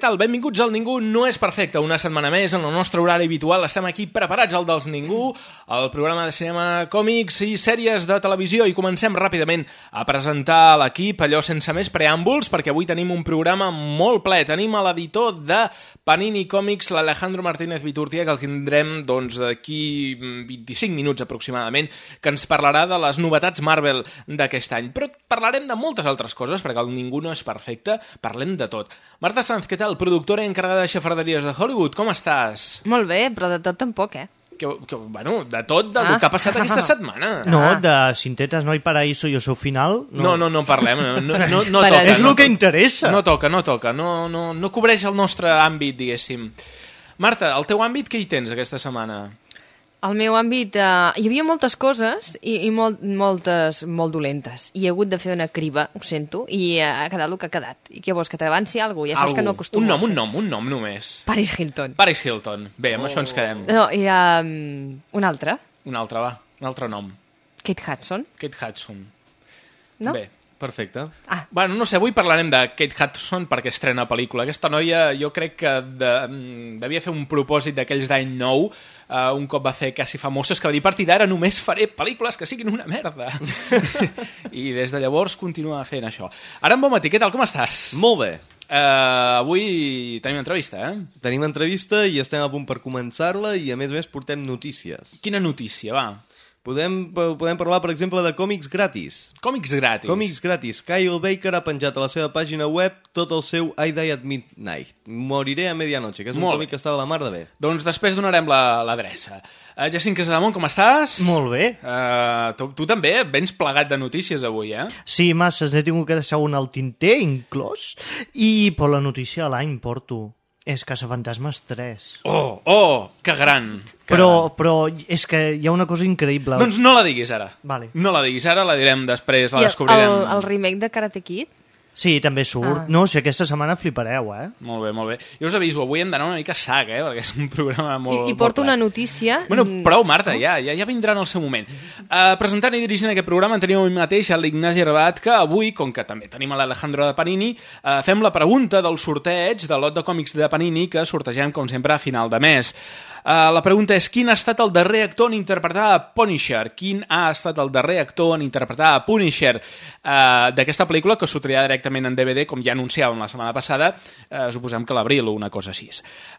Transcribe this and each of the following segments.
Tal? Benvinguts al Ningú no és perfecte. Una setmana més, en el nostre horari habitual, estem aquí preparats al dels Ningú, el programa de cinema, còmics i sèries de televisió, i comencem ràpidament a presentar l'equip, allò sense més preàmbuls, perquè avui tenim un programa molt ple. Tenim a l'editor de Panini Còmics, l'Alejandro Martínez Viturtia, que el tindrem doncs, d'aquí 25 minuts aproximadament, que ens parlarà de les novetats Marvel d'aquest any. Però parlarem de moltes altres coses, perquè el Ningú no és perfecte, parlem de tot. Marta Sanz, què tal? Productora encarregada de xafarderies de Hollywood, com estàs? Molt bé, però de tot tampoc, eh? Que, que, bueno, de tot, del Ah. que ha passat aquesta setmana. No, Ah. de Sintetas no hay paraíso i el seu final... No, no, no en parlem. No, no, no, no toca. És no el que toca. interessa. No toca, no toca. No, no, no cobreix el nostre àmbit, diguéssim. Marta, el teu àmbit què hi tens aquesta setmana? Al meu àmbit eh, hi havia moltes coses i, i molt, moltes molt dolentes. I he hagut de fer una criba, ho sento, i eh, ha quedat el que ha quedat. I què vols, que t'avanci alguna cosa? Ja saps Algú. que no acostumo Un nom, un nom, un nom només. Paris Hilton. Paris Hilton. Bé, amb això ens quedem. No, hi ha um, un altre, Un altre, va. Un altre nom. Kate Hudson, Kate Hudson. no? Bé. Perfecte. Ah, Bueno, no sé, avui parlarem de Kate Hudson perquè estrena pel·lícula. Aquesta noia jo crec que de, mm, devia fer un propòsit d'aquells d'any nou, uh, un cop va fer Quasi Famoses, que va dir, a partir d'ara només faré pel·lícules que siguin una merda. I des de llavors continua fent això. Ara en bon matí, què tal, com estàs? Molt bé. Uh, avui tenim entrevista, eh? Tenim entrevista i estem a punt per començar-la i a més a més portem notícies. Quina notícia, va. Podem, podem parlar, per exemple, de còmics gratis. Còmics gratis. Còmics gratis. Kyle Baker ha penjat a la seva pàgina web tot el seu I Die at Midnight. Moriré a medianoche, que és un Molt còmic bé. que està de la mar de bé. Doncs després donarem la- l'adreça. Uh, Jacint Casademont, com estàs? Molt bé. Uh, tu, tu també vens plegat de notícies avui, eh? Sí, masses, n'he tingut que deixar un al tinter, inclòs, i per la notícia de l'any porto. És Caçafantasmes 3. Oh, oh, que gran. Que Però, però és que hi ha una cosa increïble. Doncs no la diguis ara. Vale. No la diguis ara, la direm després, la I el, descobrirem. el, el remake de Karate Kid? Sí, també surt. Ah. No, si aquesta setmana flipareu, eh? Molt bé, molt bé. Jo us aviso, avui hem d'anar una mica sac, eh? Perquè és un programa molt... I, I porto molt una notícia... Bueno, mm, prou, Marta, ja, ja, ja vindrà en el seu moment. Uh, presentant i dirigint aquest programa en tenim avui mateix a l'Ignasi Herbat, que avui, com que també tenim a l'Alejandro de Panini, uh, fem la pregunta del sorteig de lot de còmics de Panini que sortegem, com sempre, a final de mes. Uh, la pregunta és quin ha estat el darrer actor en interpretar a Punisher? Quin ha estat el darrer actor en interpretar a Punisher uh, d'aquesta pel·lícula que sortirà directament en DVD, com ja anunciàvem la setmana passada, uh, suposem que l'abril o una cosa així.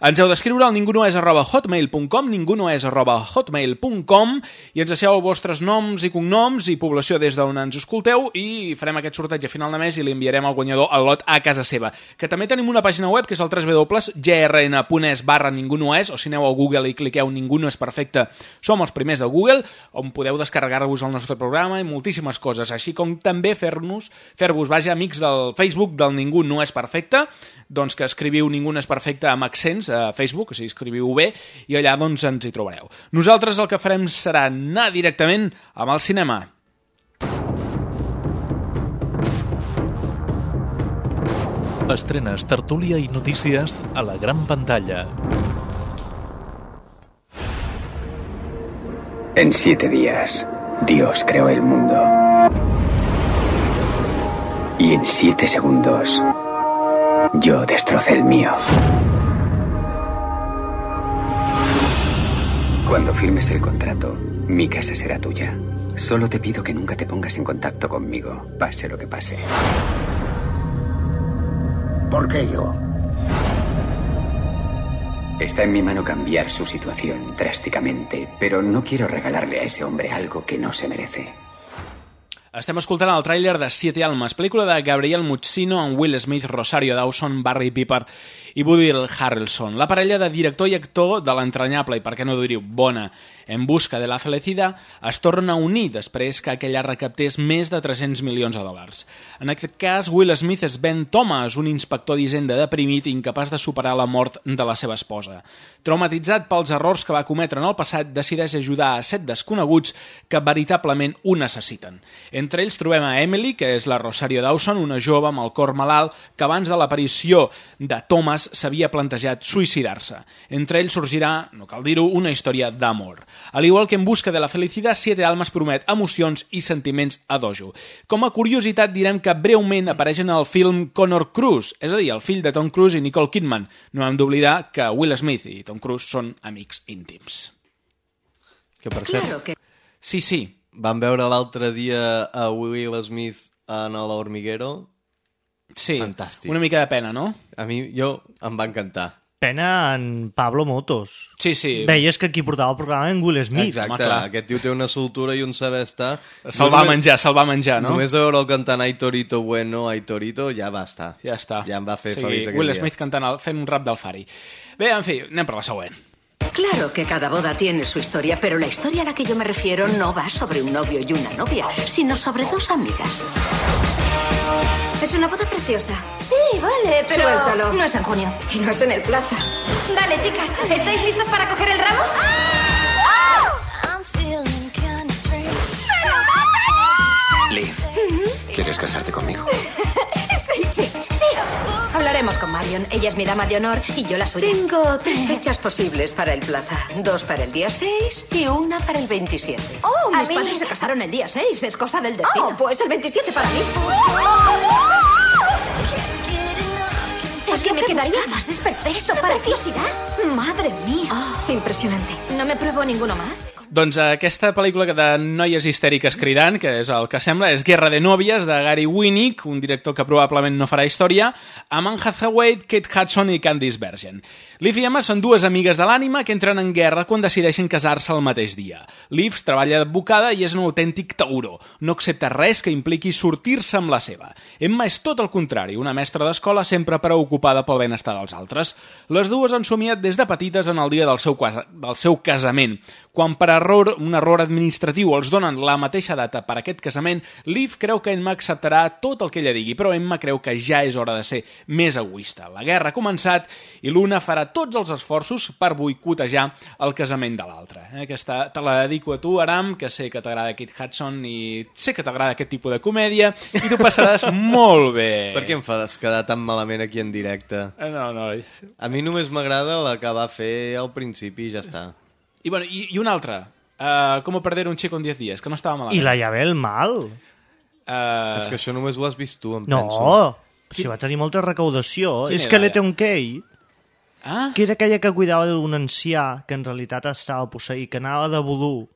Ens heu d'escriure al ningunoes arroba hotmail.com ningunoes arroba hotmail.com i ens deixeu els vostres noms i cognoms i població des d'on ens escolteu i farem aquest sorteig a final de mes i li enviarem al guanyador el lot a casa seva. Que també tenim una pàgina web que és el www.grn.es barra ningunoes o si aneu a Google i cliqueu Ningú no és perfecte, som els primers de Google on podeu descarregar-vos el nostre programa i moltíssimes coses, així com també fer-nos, fer-vos, vaja, amics del Facebook del Ningú no és perfecte, doncs que escriviu Ningú no és perfecte amb accents a Facebook, o sigui, escriviu bé, i allà doncs ens hi trobareu. Nosaltres el que farem serà anar directament amb el cinema. Estrenes, tertúlia i notícies a la gran pantalla. En siete días, Dios creó el mundo. Y en siete segundos, yo destrocé el mío. Cuando firmes el contrato, mi casa será tuya. Solo te pido que nunca te pongas en contacto conmigo, pase lo que pase. ¿Por qué yo? Está en mi mano cambiar su situación drásticamente, pero no quiero regalarle a ese hombre algo que no se merece. Estem escoltant el tràiler de Siete Almas, pel·lícula de Gabriel Muccino amb Will Smith, Rosario Dawson, Barry Piper i Woody Harrelson. La parella de director i actor de l'entranyable i, per què no dir-ho, bona En busca de la felicitat es torna a unir després que aquella recaptés més de 300 milions de dòlars. En aquest cas, Will Smith és Ben Thomas, un inspector d'Hisenda deprimit i incapaç de superar la mort de la seva esposa. Traumatitzat pels errors que va cometre en el passat, decideix ajudar a set desconeguts que veritablement ho necessiten. Entre ells trobem a Emily, que és la Rosario Dawson, una jove amb el cor malalt que abans de l'aparició de Thomas s'havia plantejat suïcidar-se. Entre ells sorgirà, no cal dir-ho, una història d'amor. Al igual que en busca de la felicitat, Siete Almas promet emocions i sentiments a dojo. Com a curiositat direm que breument apareix en el film Connor Cruise, és a dir, el fill de Tom Cruise i Nicole Kidman. No hem d'oblidar que Will Smith i Tom Cruise són amics íntims. Que per cert, Claro que... Sí, sí, vam veure l'altre dia a Will Smith en l'Hormiguero. sí. Fantàstic. Una mica de pena, no? A mi, jo, em va encantar. Pena en Pablo Motos. Sí, sí. Veies que qui portava el programa en Will Smith. Exacte, home, clar. aquest tio té una soltura i un saber estar. Se'l va només- menjar, se'l va menjar, no? Només de veure'l cantant Ai Torito Bueno, Ai Torito, ja va estar. Ja està. Ja em va fer o sigui, feliç aquell Will dia. Smith cantant, el, fent un rap del Fari. Bé, en fi, anem per la següent. Claro que cada boda tiene su historia, pero la historia a la que yo me refiero no va sobre un novio y una novia, sino sobre dos amigas. Es una boda preciosa. Sí, vale, pero... Suéltalo. No es en junio. Y no es en el plaza. Dale, chicas. ¿Estáis listas para coger el ramo? Liv, ¿quieres casarte conmigo? Sí, sí. Hablaremos con Marion. Ella es mi dama de honor y yo la suya. Tengo tres fechas posibles para el plaza. Dos para el día 6 y una para el 27. Oh, mis mí- padres se casaron el día 6. Es cosa del destino. Oh, pues el 27 para mí. Es que me quedaría más. Es perfecto. Para preciosidad. Madre mía. impresionante. ¿No me pruebo ninguno más? Doncs eh, aquesta pel·lícula de noies histèriques cridant, que és el que sembla, és Guerra de nòvies, de Gary Winnick, un director que probablement no farà història, amb Anne Hathaway, Kate Hudson i Candice Bergen. Liv i Emma són dues amigues de l'ànima que entren en guerra quan decideixen casar-se el mateix dia. Liv treballa d'advocada i és un autèntic tauró. No accepta res que impliqui sortir-se amb la seva. Emma és tot el contrari, una mestra d'escola sempre preocupada pel benestar dels altres. Les dues han somiat des de petites en el dia del seu, del seu casament. Quan per error, un error administratiu els donen la mateixa data per aquest casament, Liv creu que Emma acceptarà tot el que ella digui, però Emma creu que ja és hora de ser més egoista. La guerra ha començat i l'una farà tots els esforços per boicotejar el casament de l'altra. Eh, Aquesta te la dedico a tu, Aram, que sé que t'agrada Kit Hudson i sé que t'agrada aquest tipus de comèdia i tu passaràs molt bé. Per què em fas quedar tan malament aquí en directe? Eh, No, no. A mi només m'agrada la que va fer al principi i ja està. I, bueno, i, i una altra. Uh, ¿Cómo perder un chico en 10 días? Que no estava malament. I la Llabel mal. Uh, És que això només ho has vist tu, em No, penso. si va tenir molta recaudació. Quin És que l'Eton Kay, Ah, que era aquella que cuidava d'un ancià que en realitat estava posseït, que anava de vodú.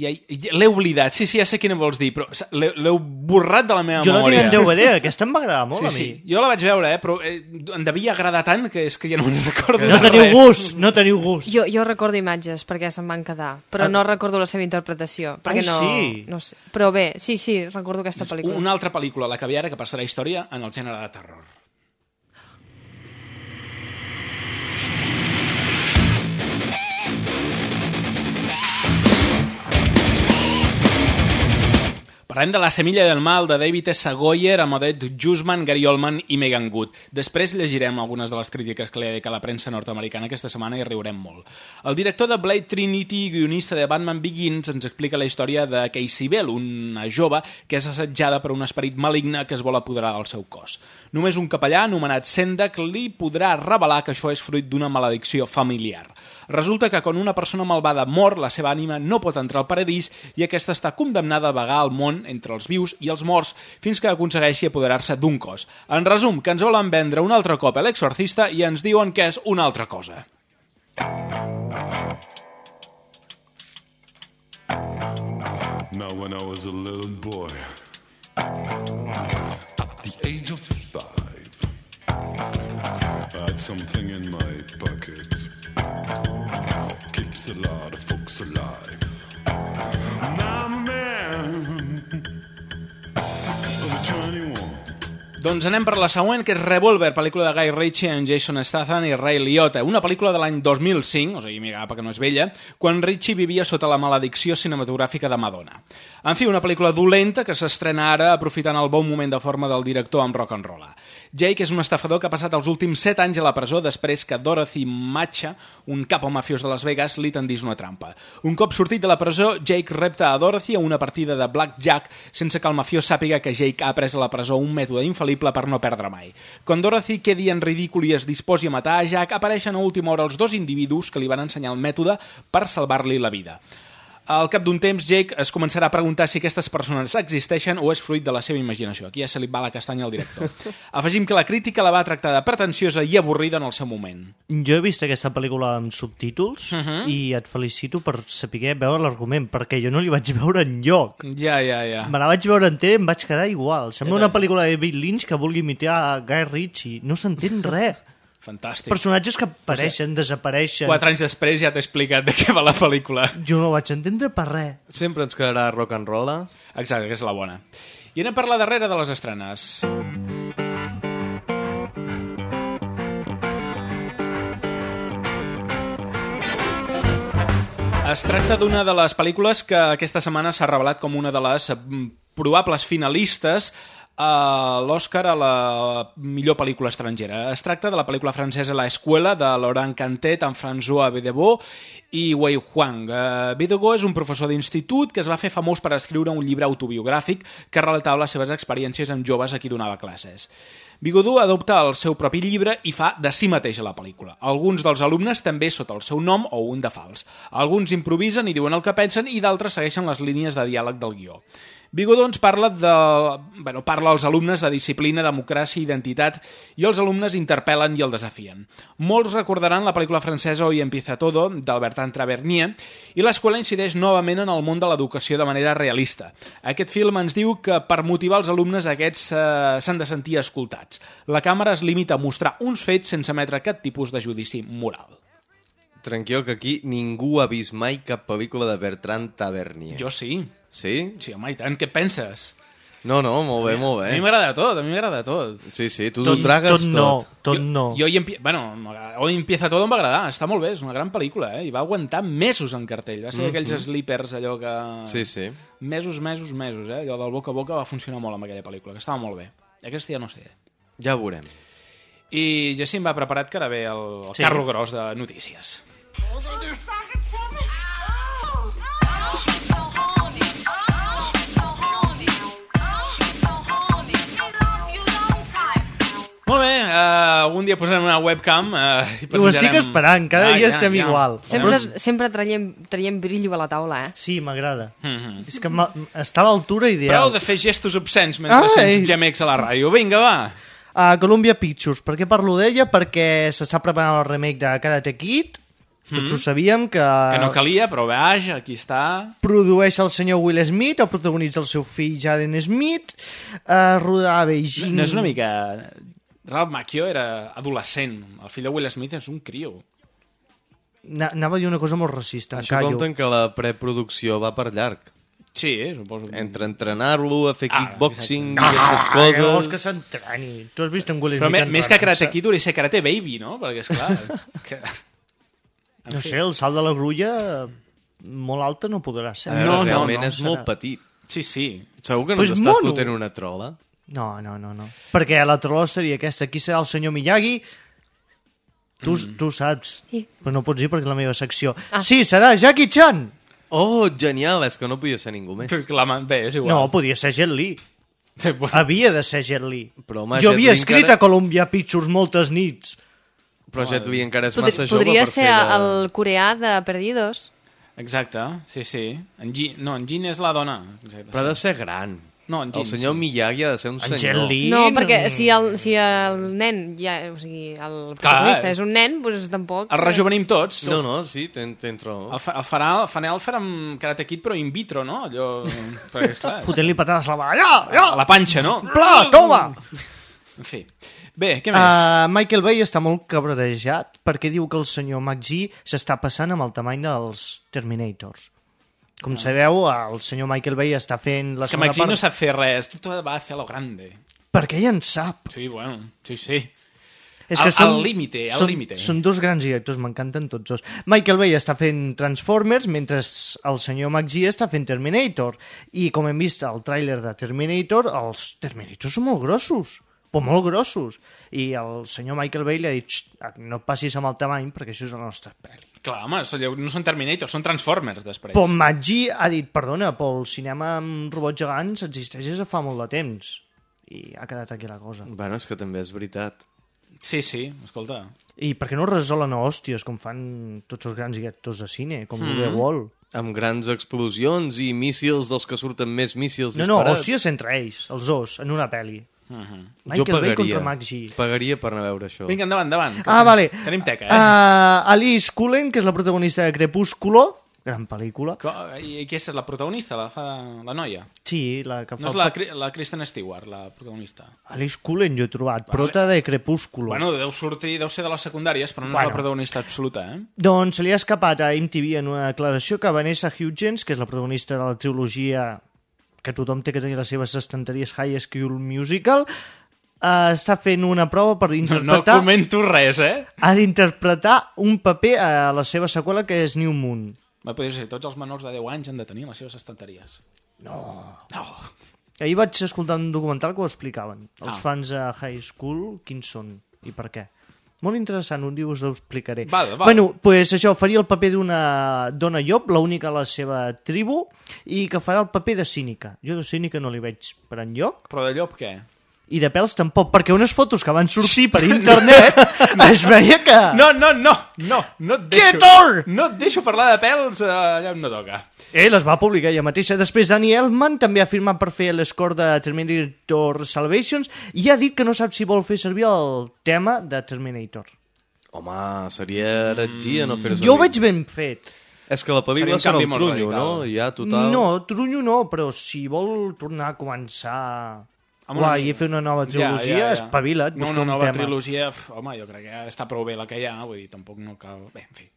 Ja, ja, l'he oblidat. Sí, sí, ja sé quina vols dir, però l'he l'heu borrat de la meva Jo la tinc memòria. en DVD, aquesta em va agradar molt sí, a mi. sí. Jo la vaig veure, eh, però eh, em devia agradar tant que és que ja no me'n recordo No teniu res. gust, no teniu gust. Jo, jo recordo imatges perquè se'm van quedar, però no recordo la seva interpretació. Perquè Ai, no, sí? no sé. Però bé, sí, sí, recordo aquesta pel·lícula. Una altra pel·lícula, la que ve ara, que passarà història en el gènere de terror. Parlem de La semilla del mal de David S. Goyer amb Odette Jusman, Gary Oldman i Megan Good. Després llegirem algunes de les crítiques que li ha dedicat la premsa nord-americana aquesta setmana i riurem molt. El director de Blade Trinity i guionista de Batman Begins ens explica la història de Casey Bell, una jove que és assetjada per un esperit maligne que es vol apoderar del seu cos. Només un capellà anomenat Sendak li podrà revelar que això és fruit d'una maledicció familiar. Resulta que quan una persona malvada mor, la seva ànima no pot entrar al paradís i aquesta està condemnada a vagar al món entre els vius i els morts fins que aconsegueixi apoderar-se d'un cos. En resum, que ens volen vendre un altre cop a l'exorcista i ens diuen que és una altra cosa. Now when I was a little boy At the age of five I had something in my pocket Keeps a lot of folks alive Doncs anem per la següent, que és Revolver, pel·lícula de Guy Ritchie amb Jason Statham i Ray Liotta. Una pel·lícula de l'any 2005, o sigui, mira, que no és vella, quan Ritchie vivia sota la maledicció cinematogràfica de Madonna. En fi, una pel·lícula dolenta que s'estrena ara aprofitant el bon moment de forma del director amb rock and roll. Jake és un estafador que ha passat els últims 7 anys a la presó després que Dorothy Matcha, un capo mafiós de Las Vegas, li tendís una trampa. Un cop sortit de la presó, Jake repta a Dorothy a una partida de blackjack sense que el mafiós sàpiga que Jake ha pres a la presó un mètode infal·lible per no perdre mai. Quan Dorothy quedi en ridícul i es disposi a matar a Jack, apareixen a última hora els dos individus que li van ensenyar el mètode per salvar-li la vida. Al cap d'un temps, Jake es començarà a preguntar si aquestes persones existeixen o és fruit de la seva imaginació. Aquí ja se li va la castanya al director. Afegim que la crítica la va tractar de pretensiosa i avorrida en el seu moment. Jo he vist aquesta pel·lícula amb subtítols Mhm. i et felicito per saber veure l'argument, perquè jo no li vaig veure en lloc. Ja, ja, ja. Me la vaig veure entera i em vaig quedar igual. Sembla Jo una pel·lícula de David Lynch que vulgui imitar a Guy Ritchie. No s'entén res. Fantàstic. Personatges que apareixen, desapareixen. Quatre anys després ja t'he explicat de què va la pel·lícula. Jo no vaig entendre per res. Sempre ens quedarà rock and roll. eh? Exacte, que és la bona. I anem per la darrera de les estrenes. Es tracta d'una de les pel·lícules que aquesta setmana s'ha revelat com una de les mm, probables finalistes a l'Oscar a la millor pel·lícula estrangera. Es tracta de la pel·lícula francesa La Escuela, de Laurent Cantet, amb François Bedebo i Wei Huang. Uh, Bedebo és un professor d'institut que es va fer famós per escriure un llibre autobiogràfic que relatava les seves experiències amb joves a qui donava classes. Bigodou adopta el seu propi llibre i fa de si mateix a la pel·lícula. Alguns dels alumnes també sota el seu nom o un de fals. Alguns improvisen i diuen el que pensen i d'altres segueixen les línies de diàleg del guió. Bigodó ens parla, de, bueno, parla als alumnes de disciplina, democràcia, identitat, i els alumnes interpel·len i el desafien. Molts recordaran la pel·lícula francesa Hoy empieza todo, d'Albertin Tavernier, i l'escola incideix novament en el món de l'educació de manera realista. Aquest film ens diu que per motivar els alumnes aquests eh, s'han de sentir escoltats. La càmera es limita a mostrar uns fets sense emetre cap tipus de judici moral. Tranquil, que aquí ningú ha vist mai cap pel·lícula de Bertrand Tavernier. Jo sí. Sí? Sí, home, i tant, què penses? No, no, molt bé, molt A bé. mi m'agrada tot, a mi m'agrada tot. Sí, sí, tu Tot- t'ho tragues tot no, tot. tot jo, no. Jo hi empie... Bueno, Hoy empieza todo em va agradar, està molt bé, és una gran pel·lícula, eh? I va aguantar mesos en cartell. Va ser Mhm. aquells sleepers, allò que... Sí, sí. Mesos, mesos, mesos, eh? Allò del boca a boca va funcionar molt amb aquella pel·lícula, que estava molt bé. Aquesta ja no sé. Ja ho veurem. I Jacint va preparat que ara ve el, el Sí. carro gros de notícies. Molt dia posarem una webcam uh, i Ho estic esperant, cada dia estem igual. Sempre, sempre traiem, traiem brillo a la taula, eh? Sí, m'agrada. Mhm. És que està a l'altura Prou ideal. de fer gestos obscens mentre Ai! sents gemecs a la ràdio. Vinga, va. A Columbia Pictures. Per què parlo d'ella? Perquè s'està preparant el remake de Karate Kid. Tots ho sabíem, que, Mm. Que no calia, però vaja, aquí està. produeix el senyor Will Smith, el protagonitza el seu fill Jaden Smith, eh, rodarà a Beijing... No és una mica... Ralph Macchio era adolescent. El fill de Will Smith és un crio. Na- Anava a dir una cosa molt racista, Això callo. compten que la preproducció va per llarg. Sí, eh, suposo. Entre entrenar-lo, a fer Ah, kickboxing i Ah, aquestes que vols coses... que s'entreni. Tu has vist en Will Però Smith me, més que? Karate Kid hauria de ser Karate Baby, no? Perquè, esclar... que... En No fi. sé, el salt de la grulla molt alta no podrà ser. Veure, No, no, realment no, és molt serà. petit. Sí, sí. Segur que no Pues t'estàs fotent una trola? No, no, no, no. Perquè la trola seria aquesta. Qui serà el senyor Miyagi? Tu, Mm. tu saps. Sí. Però no pots dir perquè és la meva secció. Ah. Sí, serà Jackie Chan! Oh, genial, és que no podia ser ningú més. La mà- Bé, és igual. No, podia ser Jet Li. Sí, bueno, Havia de ser Jet Li. Però, home, jo Jet havia Li escrit encara- a Columbia Pictures moltes nits. Però Jet Li encara és Podri, massa jove podria per ser fer de... el coreà de Perdidos. Exacte, sí, sí. En Gi... No, en Jin és la dona. Exacte, Però ha de ser gran. No, en Jin, El senyor sí. Miyagi ha de ser un Jet senyor. No, perquè si el, si el nen, ja, o sigui, el protagonista eh. és un nen, doncs tampoc... El rejuvenim tots. No, no, sí, ten, ten raó. El, fa, el, farà, el farà el farà amb Karate Kid, però in vitro, no? Allò... Fotent-li patades a la mà. Ja, ja! a la panxa, no? Pla, toma! En fi. Bé, què més? Uh, Michael Bay està molt cabrejat perquè diu que el senyor McGee s'està passant amb el tamany dels Terminators. Com sabeu, el senyor Michael Bay està fent la És que segona Maxi part... no sap fer res. Tot va a fer a lo grande. perquè ell en sap. Sí, bueno, sí, sí. És que Al- són, al límite, al són, límite. Són dos grans directors, m'encanten tots dos. Michael Bay està fent Transformers, mentre el senyor McGee està fent Terminator. I com hem vist al tràiler de Terminator, els Terminators són molt grossos, però molt grossos. I el senyor Michael Bay li ha dit, "Xt, no passis amb el tamany, perquè això és la nostra pel·li. Clar, home, no són Terminator, són Transformers, després. Però McGee ha dit, perdona, però el cinema amb robots gegants existeix des de fa molt de temps. I ha quedat aquí la cosa. Bueno, és que també és veritat. Sí, sí, escolta. I per què no resolen a hòsties, com fan tots els grans directors de cine, com Mm. mm. Wall? Amb grans explosions i míssils dels que surten més míssils No, no, disparats. hòsties entre ells, els dos, en una pel·li. Uh -huh. Michael jo Bay pagaria. contra McGee. Pagaria per anar a veure això. Vinga, endavant, endavant. Ah, tenim- vale. Tenim teca, eh? Uh, Alice Cullen, que és la protagonista de Crepúsculo, gran pel·lícula. Co- I, qui és la protagonista, la, fa, la noia? Sí, la que fa... No és la, la Kristen Stewart, la protagonista. Alice Cullen, jo he trobat, prota de Crepúsculo. Bueno, deu sortir, deu ser de les secundàries, però no Bueno. és la protagonista absoluta, eh? Doncs se li ha escapat a MTV en una declaració que Vanessa Hudgens, que és la protagonista de la trilogia que tothom té que tenir les seves estanteries High School Musical, eh, està fent una prova per No, no interpretar... comento res, eh? ha d'interpretar un paper a la seva seqüela que és New Moon. Va poder ser, tots els menors de 10 anys han de tenir les seves estanteries. No. No. Ahir vaig escoltar un documental que ho explicaven. Els Ah. fans a High School, quins són i per què. Molt interessant, un dia us ho explicaré. Val, val. Bueno, pues això, faria el paper d'una dona llop, l'única a la seva tribu, i que farà el paper de cínica. Jo de cínica no li veig per enlloc, Però de llop, què? I de pèls tampoc, perquè unes fotos que van sortir per internet es veia que... No, no, no, no, no et deixo... Tor! No et deixo parlar de pèls eh, allà on no toca. Eh, les va publicar ella mateixa. Després, Danny Elfman també ha firmat per fer l'escore de Terminator Salvations i ha dit que no sap si vol fer servir el tema de Terminator. Home, seria heretgia no fer-ho Jo ho veig ben fet. És que la pel·lícula serà un trunyo, radical. no? Ja, total... No, trunyo no, però si vol tornar a començar... Una mica. i fer una nova trilogia, espavila't, No, busca una un nova tema. trilogia, uf, home, jo crec que està prou bé la que hi ha, vull dir, tampoc no cal... Bé, en fi.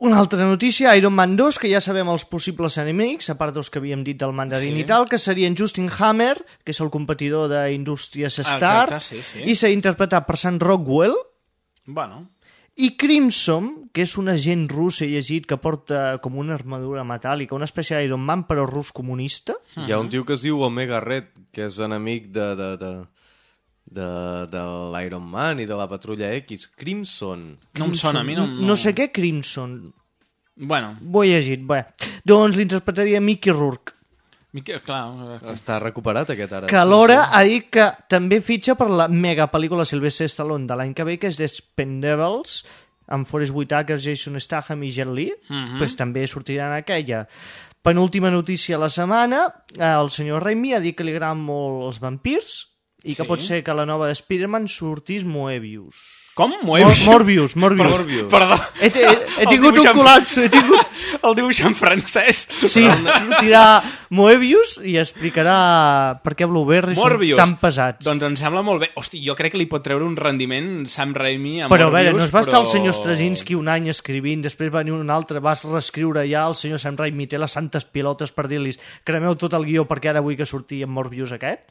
Una altra notícia, Iron Man 2, que ja sabem els possibles enemics, a part dels que havíem dit del Mandarin Sí. i tal, que serien Justin Hammer, que és el competidor d'Indústries Star, Exacte, sí, sí. i s'ha interpretat per Sam Rockwell, Bueno, i Crimson, que és un agent rus, he llegit, que porta com una armadura metàl·lica, una espècie d'Iron Man, però rus comunista. Hi ha un tio que es diu Omega Red, que és enemic de, de, de, de, de l'Iron Man i de la Patrulla X. Crimson. no em sona, a mi no... No, no sé què Crimson. Bueno, Ho he llegit, bé. Doncs l'interpretaria Mickey Rourke, Mica, clar... eh, Està recuperat aquest ara. que alhora ha dit que també fitxa per la mega pel·lícula Sylvester Stallone de l'any que ve, que és The Expendables, amb Forrest Whitaker, Jason Statham i Jet Li, Mhm. pues també sortirà en aquella. Penúltima notícia de la setmana, eh, el senyor Raimi ha dit que li agraden molt els vampirs i que Sí. pot ser que la nova de Spider-Man sortís Moebius. Com? Mor Moebius? Morbius, Morbius. Morbius. Perdó. He, he, he tingut un col·lapse, he tingut... El dibuixant francès. Sí, sortirà Moebius i explicarà per què Blueberry Morbius. són tan pesats. Doncs em sembla molt bé. Hosti, jo crec que li pot treure un rendiment Sam Raimi a Però a Morbius, veure, no es va estar però... el senyor Straczynski un any escrivint, després va venir un altre, vas reescriure ja, el senyor Sam Raimi té les santes pilotes per dir-los cremeu tot el guió perquè ara vull que surti en Morbius aquest?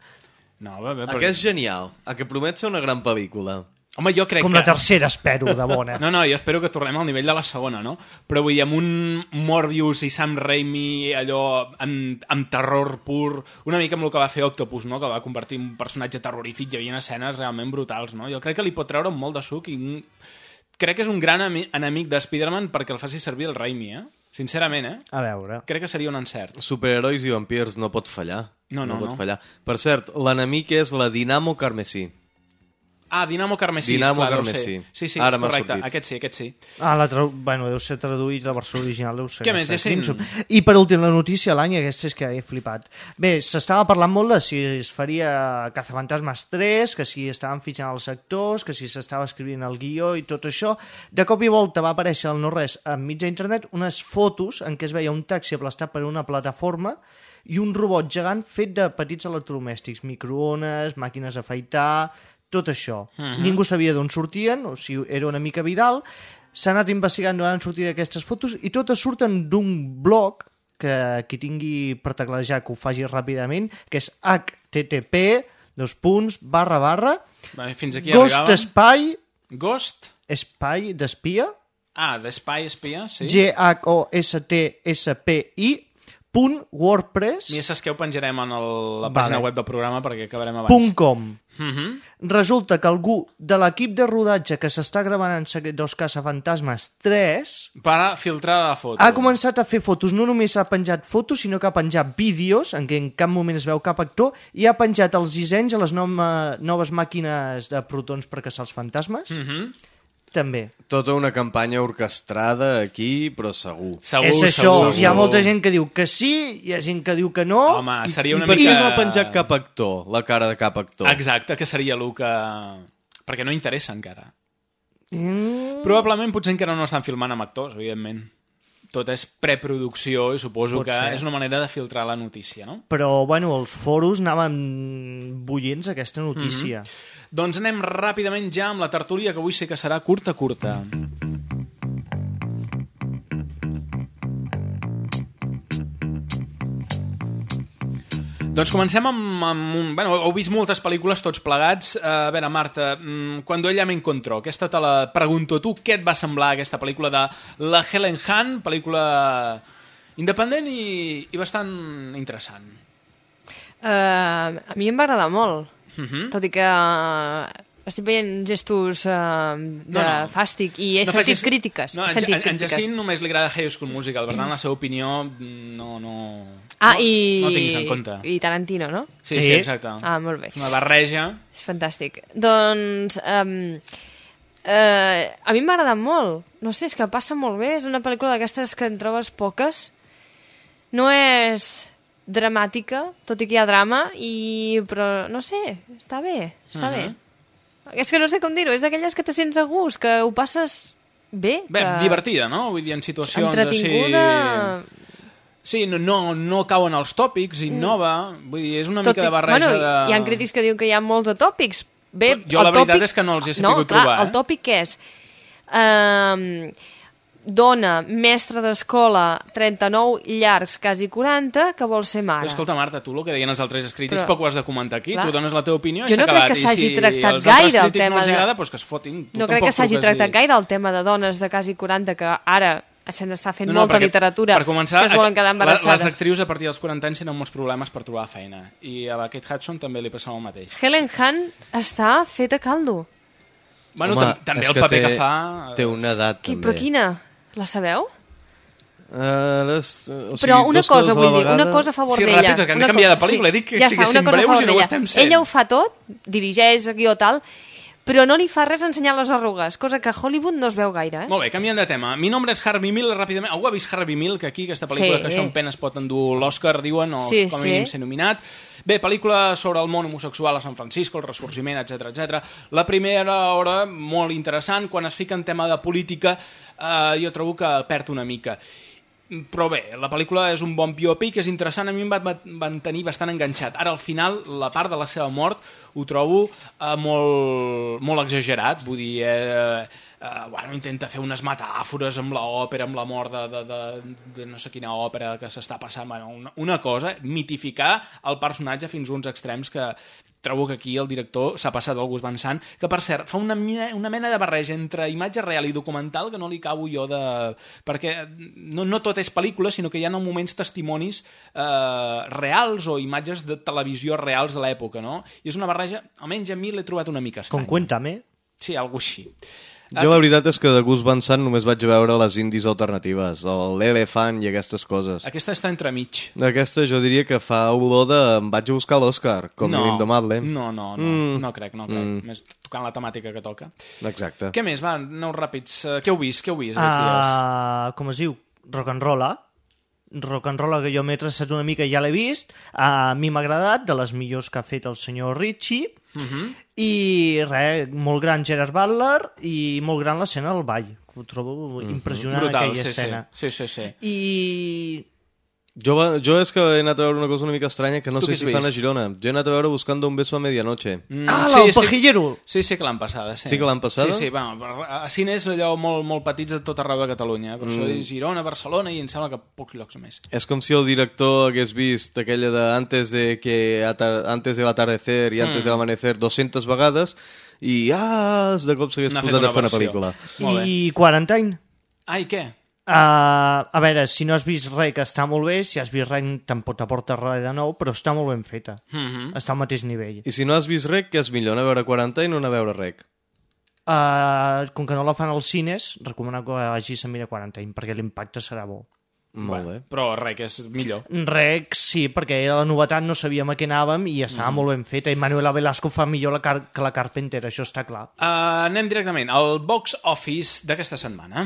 No, bé, bé, però... Aquest és genial. A que promet ser una gran pel·lícula. Home, jo crec Com que... la tercera, espero, de bona. No, no, jo espero que tornem al nivell de la segona, no? Però vull dir, amb un Morbius i Sam Raimi allò amb, amb terror pur, una mica amb el que va fer Octopus, no? Que va convertir en un personatge terrorífic, hi havia escenes realment brutals, no? Jo crec que li pot treure molt de suc i crec que és un gran ami- enemic de Spider-Man perquè el faci servir el Raimi, eh? Sincerament, eh? A veure. Crec que seria un encert. Superherois i vampirs no pot fallar. No, no, pot no. fallar. Per cert, l'enemic és la Dinamo Carmesí. Ah, Dinamo Carmesí, Dinamo esclar, deu Carmesí. ser. Sí, sí, Ara m'ha correcte. sortit. Aquest sí, aquest sí. Ah, la bueno, deu ser traduït la versió original, deu ser. Què més, Jacint? Crimson. I per últim, la notícia, l'any, aquesta és que he flipat. Bé, s'estava parlant molt de si es faria Cazafantasmes 3, que si estaven fitxant els actors, que si s'estava escrivint el guió i tot això. De cop i volta va aparèixer al no-res enmig d'internet unes fotos en què es veia un taxi aplastat per una plataforma i un robot gegant fet de petits electrodomèstics, microones, màquines d'afaitar, tot això. Mhm. Ningú sabia d'on sortien, o si era una mica viral. S'ha anat investigant d'on han sortit aquestes fotos i totes surten d'un blog que qui tingui per teclejar que ho faci ràpidament, que és http dos punts, barra, barra, Va, Fins aquí Ghost arribàvem. Spy, Ghost? Spy d'espia, Ah, de Spy Espia, sí. G-H-O-S-T-S-P-I, punt wordpress, I saps que ho penjarem en el, la Vale. pàgina web del programa perquè acabarem abans. punt com. Mhm. Resulta que algú de l'equip de rodatge que s'està gravant en dos Caçafantasmes 3 Per filtrar la foto. ha començat a fer fotos. No només ha penjat fotos, sinó que ha penjat vídeos en què en cap moment es veu cap actor i ha penjat els dissenys a les nova, noves màquines de protons per caçar els fantasmes. Mhm. També. Tota una campanya orquestrada aquí, però segur. Segur, És això. segur, Hi ha molta gent que diu que sí, hi ha gent que diu que no. Home, seria una I mica... què no ha penjat cap actor, la cara de cap actor? Exacte, que seria el que... Perquè no interessa encara. Mm, Probablement potser encara no estan filmant amb actors, evidentment. Tot és preproducció i suposo Pot que ser. és una manera de filtrar la notícia, no? però, bueno, els foros anaven bullents aquesta notícia. Doncs anem ràpidament ja amb la tertúlia, que avui sé que serà curta, curta. Doncs comencem amb, amb un... Bueno, heu vist moltes pel·lícules tots plegats. Eh, a veure, Marta, mm, Cuando ella me encontró, aquesta te la pregunto tu. Què et va semblar aquesta pel·lícula de la Helen Hunt? Pel·lícula independent i, i bastant interessant. Uh, a mi em va agradar molt, Uh -huh. tot i que uh, estic veient gestos uh, de No, no. fàstic i he No sentit facis- crítiques. No, he en, sentit en, en. Jacint només li agrada High School Musical, per tant, la seva opinió mm, no... no Ah, no, i... No tinguis en compte. I Tarantino, no? Sí, sí, Sí. exacte. Ah, molt bé. Una barreja. És fantàstic. Doncs... Um, uh, a mi m'ha agradat molt. No sé, és que passa molt bé. És una pel·lícula d'aquestes que en trobes poques. No és dramàtica, tot i que hi ha drama, i... però no sé, està bé, està Mhm. bé. És que no sé com dir-ho, és d'aquelles que te sents a gust, que ho passes bé. Bé, que... divertida, no? Vull dir, en situacions Entretinguda... així... Sí, no, no, no cauen els tòpics, innova... Vull dir, és una mica i- de barreja bueno, de... Hi ha crítics que diuen que hi ha molts de tòpics. Bé, jo la veritat tòpic... és que no els he no, sabut clar, trobar, eh? El tòpic és... Um, dona, mestra d'escola, 39 llargs, quasi 40, que vol ser mare. Però escolta, Marta, tu el que deien els altres crítics, Però- poc ho has de comentar aquí. Clar. Tu dones la teva opinió i Jo s'ha no crec acabat. que s'hagi I si tractat gaire el tema no de- agrada, doncs que es fotin. Tu no crec que s'hagi tractat i- gaire el tema de dones de quasi 40, que ara se n'està fent No, no, molta perquè, literatura per començar, que es volen quedar embarassades. Les actrius a partir dels 40 anys tenen molts problemes per trobar feina. I a la Kate Hudson també li passava el mateix. Helen Hunt està feta caldo. Bueno, Home, tam també el paper té, que fa... Té una edat, Qui, també. però quina? La sabeu? Uh, les, o sigui, Però una cosa, vull dir, vegada... una cosa a favor Sí, d'ella. ràpid, que hem de Una canviar de pel·lícula. He dit que ja siguéssim està, una cosa a breus favor i no ho estem sent. Ella ho fa tot, dirigeix, guió tal, però no li fa res ensenyar les arrugues, cosa que a Hollywood no es veu gaire, eh? Molt bé, canviant de tema. Mi nombre és Harvey Milk, ràpidament. Algú ha vist Harvey Milk aquí, aquesta pel·lícula Sí. que Sean Penn es pot endur l'Oscar, diuen, o Sí, com a sí. mínim ser nominat. Bé, pel·lícula sobre el món homosexual a San Francisco, el ressorgiment, etc etc. La primera hora, molt interessant, quan es fica en tema de política, eh, jo trobo que perd una mica. Però bé, la pel·lícula és un bon biopic, és interessant, a mi em va van tenir bastant enganxat. Ara, al final, la part de la seva mort ho trobo eh, molt, molt exagerat, vull dir, eh, eh, bueno, intenta fer unes metàfores amb l'òpera, amb la mort de, de, de, de no sé quina òpera que s'està passant, bueno, una, una cosa, mitificar el personatge fins a uns extrems que trobo que aquí el director s'ha passat el gust Van que per cert fa una, mena- una mena de barreja entre imatge real i documental que no li acabo jo de... perquè no, no tot és pel·lícula, sinó que hi ha en moments testimonis eh, reals o imatges de televisió reals de l'època, no? I és una barreja, almenys a mi l'he trobat una mica Com estranya. Cuéntame. Sí, alguna així. Jo la veritat és que de Gus Van Sant només vaig veure les indies alternatives, l'Elefant i aquestes coses. Aquesta està entremig. Aquesta jo diria que fa olor de em vaig a buscar l'Oscar, com no, l'Indomable. No, no, no, Mm. no crec, no crec. Mm. Més tocant la temàtica que toca. Exacte. Què més? Va, aneu ràpids. Eh, Què heu vist? Què heu vist? Uh, com es diu? Rock and Rolla. Rock and Rolla que jo m'he traçat una mica, ja l'he vist. A mi m'ha agradat, de les millors que ha fet el senyor Ritchie. Uh -huh. I res, molt gran Gerard Butler i molt gran l'escena del ball. Ho trobo impressionant Brutal, aquella sí, escena. sí, sí, sí, sí. I Jo, va, jo és que he anat a veure una cosa una mica estranya que no Tu sé si has fan a vist? Girona. Jo he anat a veure Buscando un beso a medianoche. Mm, Ah, la del sí. pajillero! Sí, sí que l'han passada. Sí. Sí que l'han passada? Sí, sí, bueno, a cines allò molt, molt petits de tot arreu de Catalunya. Per això Mm. és Girona, Barcelona i em sembla que pocs llocs més. És com si el director hagués vist aquella de antes de que antes del atardecer i antes Mm. de l'amanecer 200 vegades i ah, de cop s'hagués posat una a fer una versió. pel·lícula. I Quarantine? Ai, què? Uh, a veure, si no has vist res que està molt bé, si has vist res tampoc t'aporta res de nou, però està molt ben feta. Mhm. Està al mateix nivell. I si no has vist rec, què és millor, anar a veure 40 i no anar a veure rec? Uh, com que no la fan als cines, recomano que vagis a mirar Quarantine, perquè l'impacte serà bo. Molt bé. Però res, que és millor. Rec, sí, perquè era la novetat, no sabíem a què anàvem i estava Mhm. molt ben feta. I Manuela Velasco fa millor la car que la Carpenter, això està clar. Uh, anem directament al box office d'aquesta setmana.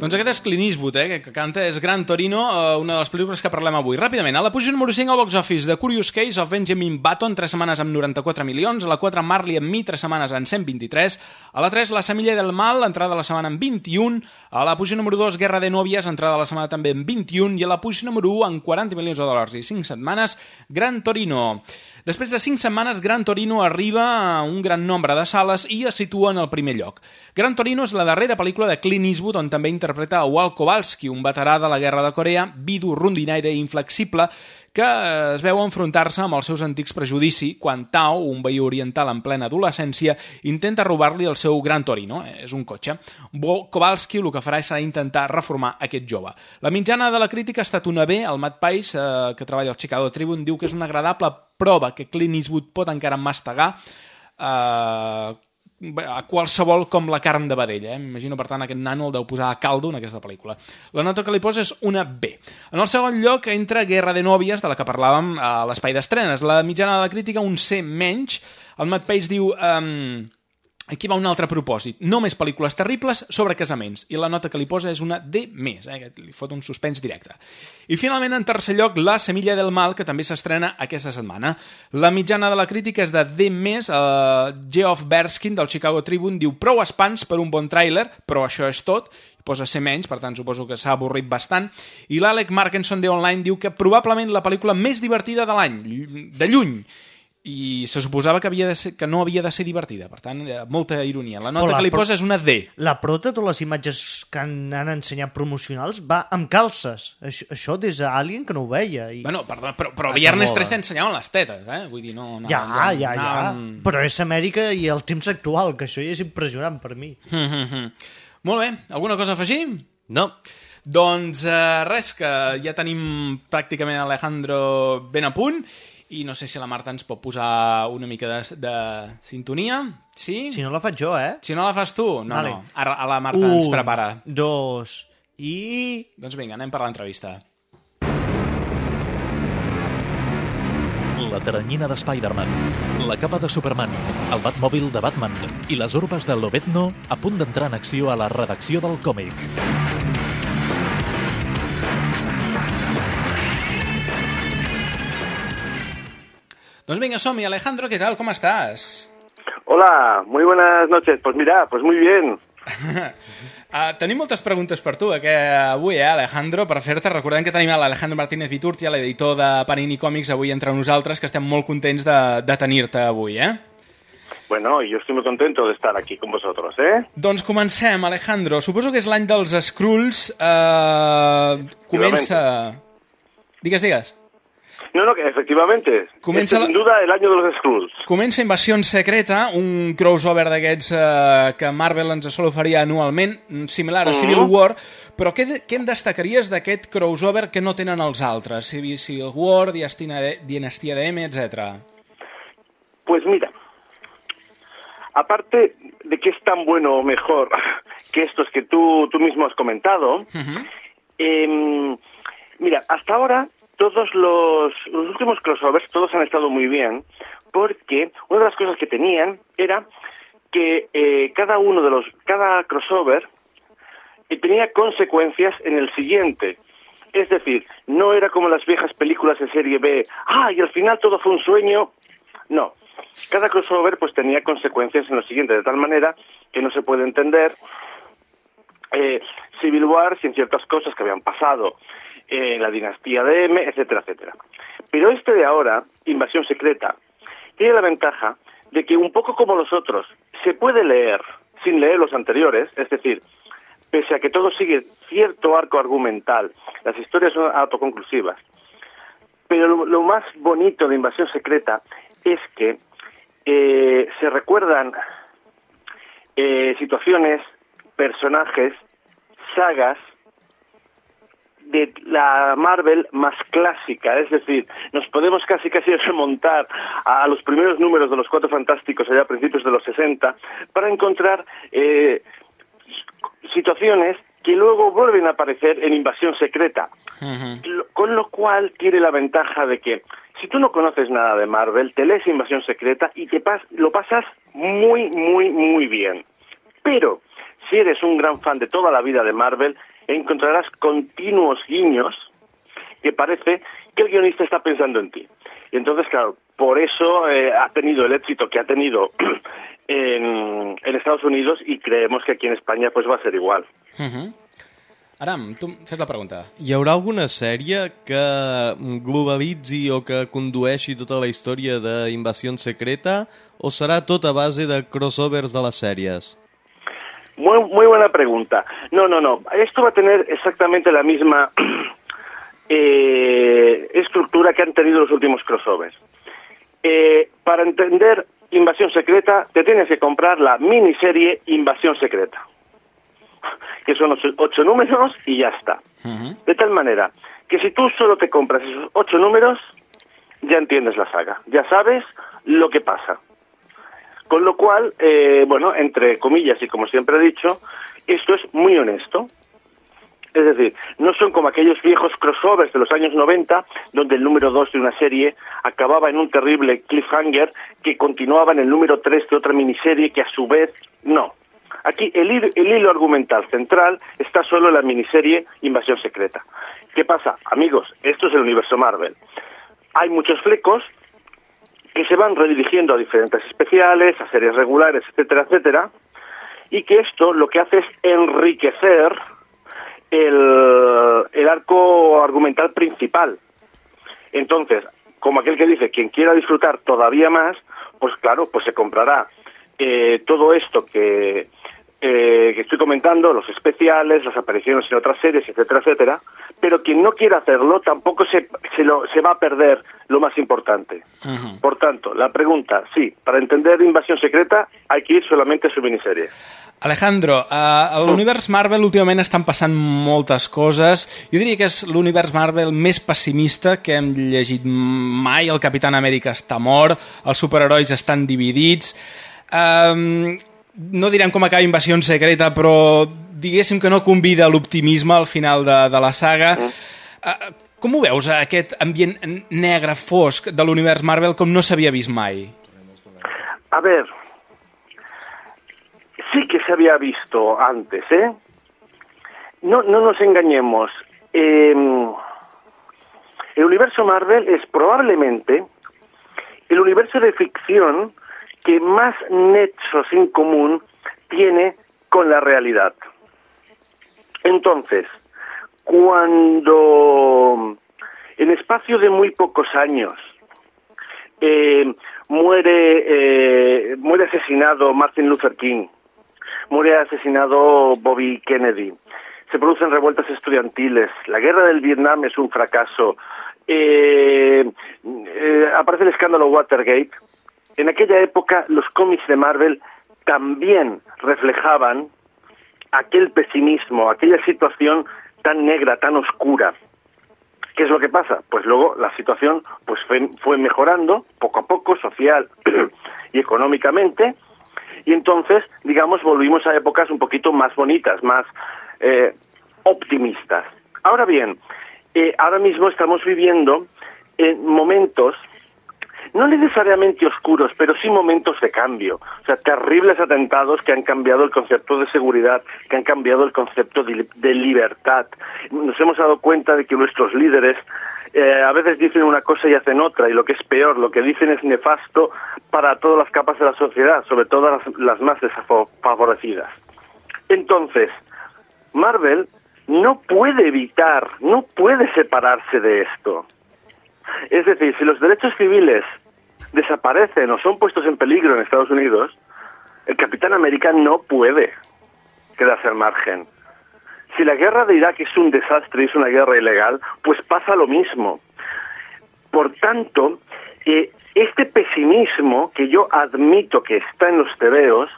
Doncs aquest és Clint Eastwood, eh, que canta és Gran Torino, eh, una de les pel·lícules que parlem avui. Ràpidament, a la posició número 5 al box office, The Curious Case of Benjamin Button, 3 setmanes amb 94 milions, a la 4 Marley and Me, 3 setmanes amb 123, a la 3 La Semilla del Mal, entrada de la setmana amb 21, a la posició número 2 Guerra de Nòvies, entrada de la setmana també amb 21, i a la posició número 1 amb 40 milions de dòlars i 5 setmanes, Gran Torino. Després de 5 setmanes, Gran Torino arriba a un gran nombre de sales i es situa en el primer lloc. Gran Torino és la darrera pel·lícula de Clint Eastwood on també interpreta a Walt Kowalski, un veterà de la Guerra de Corea, vidu, rondinaire i inflexible, que es veu enfrontar-se amb els seus antics prejudici quan Tao, un veí oriental en plena adolescència, intenta robar-li el seu Gran Torino, eh, és un cotxe. Bo Kowalski el que farà serà intentar reformar aquest jove. La mitjana de la crítica ha estat una B, el Matt Pais, eh, que treballa al Chicago Tribune, diu que és una agradable prova que Clint Eastwood pot encara mastegar eh, a qualsevol com la carn de vedella. Eh? M'imagino, per tant, aquest nano el deu posar a caldo en aquesta pel·lícula. La nota que li posa és una B. En el segon lloc entra Guerra de Nòvies, de la que parlàvem a l'espai d'estrenes. La mitjana de la crítica, un C menys. El Matt Page diu... Um, Aquí va un altre propòsit. No més pel·lícules terribles sobre casaments. I la nota que li posa és una D+, eh? que li fot un suspens directe. I finalment, en tercer lloc, La Semilla del Mal, que també s'estrena aquesta setmana. La mitjana de la crítica és de D+, eh, Geoff Berskin, del Chicago Tribune, diu prou espans per un bon tràiler, però això és tot, posa C menys, per tant suposo que s'ha avorrit bastant, i l'Alec Markenson de Online diu que probablement la pel·lícula més divertida de l'any, de lluny, i se suposava que, havia de ser, que no havia de ser divertida, per tant, eh, molta ironia. La nota Però la que li posa és una D. La prota, totes les imatges que han, han ensenyat promocionals, va amb calces. Això, això des d'Alien que no ho veia. I... Bueno, perdó, però, però Ah, Viernes mola. 13 ensenyaven les tetes, eh? Vull dir, no... no Ja, ja, ja. anaven- Però és Amèrica i el temps actual, que això ja és impressionant per mi. Molt bé, alguna cosa a afegir? No. Doncs eh, res, que ja tenim pràcticament Alejandro ben a punt i no sé si la Marta ens pot posar una mica de, de sintonia. Sí? Si no la faig jo, eh? Si no la fas tu, no, Vale. no. Ara, a la Marta ens Un, prepara. dos i... Doncs vinga, anem per l'entrevista. La teranyina de Spider-Man, la capa de Superman, el Batmòbil de Batman i les urbes de Lobezno a punt d'entrar en acció a la redacció del còmic. Doncs vinga, som-hi. Alejandro, què tal? Com estàs? Hola, muy buenas noches. Pues mira, pues muy bien. Uh, tenim moltes preguntes per tu que avui, eh, Alejandro, per fer-te. Recordem que tenim l'Alejandro Martínez Viturtia, l'editor de Panini Còmics, avui entre nosaltres, que estem molt contents de, de tenir-te avui, eh? Bueno, yo estoy muy contento de estar aquí con vosotros, ¿eh? Doncs comencem, Alejandro. Suposo que és l'any dels Skrulls. Uh, comença... Digues, digues. No, no, que efectivamente. Este, la- sin duda el año de los Skrulls. Comença Invasió Secreta, un crossover d'aquests eh, que Marvel ens sol oferir anualment, mm, similar a. Civil War, però què, què em destacaries d'aquest crossover que no tenen els altres? Civil, Civil War, Dinastia de, Dinastia de M, etc. Pues mira, aparte de que es tan bueno o mejor que estos que tú, tú mismo has comentado, em, mira, hasta ahora todos los, últimos crossovers, todos han estado muy bien, porque una de las cosas que tenían era que eh, cada uno de los, cada crossover eh, tenía consecuencias en el siguiente. Es decir, no era como las viejas películas de serie B, ah, y al final todo fue un sueño. No, cada crossover pues tenía consecuencias en lo siguiente, de tal manera que no se puede entender eh, Civil War sin ciertas cosas que habían pasado en la dinastía de M, etcétera, etcétera. Pero este de ahora, Invasión Secreta, tiene la ventaja de que un poco como los otros, se puede leer sin leer los anteriores, es decir, pese a que todo sigue cierto arco argumental, las historias son autoconclusivas. Pero lo, lo más bonito de Invasión Secreta es que eh, se recuerdan eh, situaciones, personajes, sagas de la Marvel más clásica, es decir, nos podemos casi casi remontar a los primeros números de los Cuatro Fantásticos allá a principios de los 60 para encontrar eh, situaciones que luego vuelven a aparecer en Invasión Secreta, con lo cual tiene la ventaja de que si tú no conoces nada de Marvel, te lees Invasión Secreta y te pas- lo pasas muy, muy, muy bien. Pero si eres un gran fan de toda la vida de Marvel, encontrarás continuos guiños que parece que el guionista está pensando en ti. Y entonces, claro, por eso eh, ha tenido el éxito que ha tenido en, en Estados Unidos y creemos que aquí en España pues va a ser igual. Uh -huh. Aram, tu fes la pregunta. Hi haurà alguna sèrie que globalitzi o que condueixi tota la història d'Invasió Secreta o serà tot a base de crossovers de les sèries? Muy, muy buena pregunta. No, no, no. Esto va a tener exactamente la misma eh, estructura que han tenido los últimos crossovers. Eh, para entender Invasión Secreta, te tienes que comprar la miniserie Invasión Secreta, que son ocho, ocho números y ya está. De tal manera que si tú solo te compras esos ocho números, ya entiendes la saga, ya sabes lo que pasa. Con lo cual, eh, bueno, entre comillas y como siempre he dicho, esto es muy honesto. Es decir, no son como aquellos viejos crossovers de los años 90, donde el número 2 de una serie acababa en un terrible cliffhanger que continuaba en el número 3 de otra miniserie que a su vez no. Aquí el, el hilo argumental central está solo en la miniserie Invasión Secreta. ¿Qué pasa? Amigos, esto es el universo Marvel. Hay muchos flecos que se van redirigiendo a diferentes especiales, a series regulares, etcétera, etcétera, y que esto lo que hace es enriquecer el, el arco argumental principal. Entonces, como aquel que dice, quien quiera disfrutar todavía más, pues claro, pues se comprará eh, todo esto que, eh, que estoy comentando, los especiales, las apariciones en otras series, etcétera, etcétera, pero quien no quiera hacerlo tampoco se, se, lo, se va a perder lo más importante. Por tanto, la pregunta, sí, para entender Invasión Secreta hay que ir solamente a su miniserie. Alejandro, uh, a l'univers Marvel últimament estan passant moltes coses. Jo diria que és l'univers Marvel més pessimista que hem llegit mai. El Capitán Amèrica està mort, els superherois estan dividits. Um, no direm com acaba Invasió Secreta, però diguéssim que no convida l'optimisme al final de, de la saga. Uh, com ho veus, aquest ambient negre, fosc de l'univers Marvel com no s'havia vist mai? A ver, sí que se había visto antes, ¿eh? No, no nos engañemos. Eh, el universo Marvel es probablemente el universo de ficción que más nexos en común tiene con la realidad. Entonces, cuando en espacio de muy pocos años eh, muere, eh, muere asesinado Martin Luther King, muere asesinado Bobby Kennedy, se producen revueltas estudiantiles, la guerra del Vietnam es un fracaso, eh, eh, aparece el escándalo Watergate. En aquella época los cómics de Marvel también reflejaban aquel pesimismo, aquella situación tan negra, tan oscura. ¿Qué es lo que pasa? Pues luego la situación pues fue, fue mejorando poco a poco, social y económicamente, y entonces, digamos, volvimos a épocas un poquito más bonitas, más eh, optimistas. Ahora bien, eh, ahora mismo estamos viviendo en momentos no necesariamente oscuros, pero sí momentos de cambio. O sea, terribles atentados que han cambiado el concepto de seguridad, que han cambiado el concepto de, libertad. Nos hemos dado cuenta de que nuestros líderes eh, a veces dicen una cosa y hacen otra, y lo que es peor, lo que dicen es nefasto para todas las capas de la sociedad, sobre todo las, las más desfavorecidas. Entonces, Marvel no puede evitar, no puede separarse de esto. Es decir, si los derechos civiles desaparecen o son puestos en peligro en Estados Unidos, el Capitán América no puede quedarse al margen. Si la guerra de Irak es un desastre y es una guerra ilegal, pues pasa lo mismo. Por tanto, eh, este pesimismo que yo admito que está en los tebeos,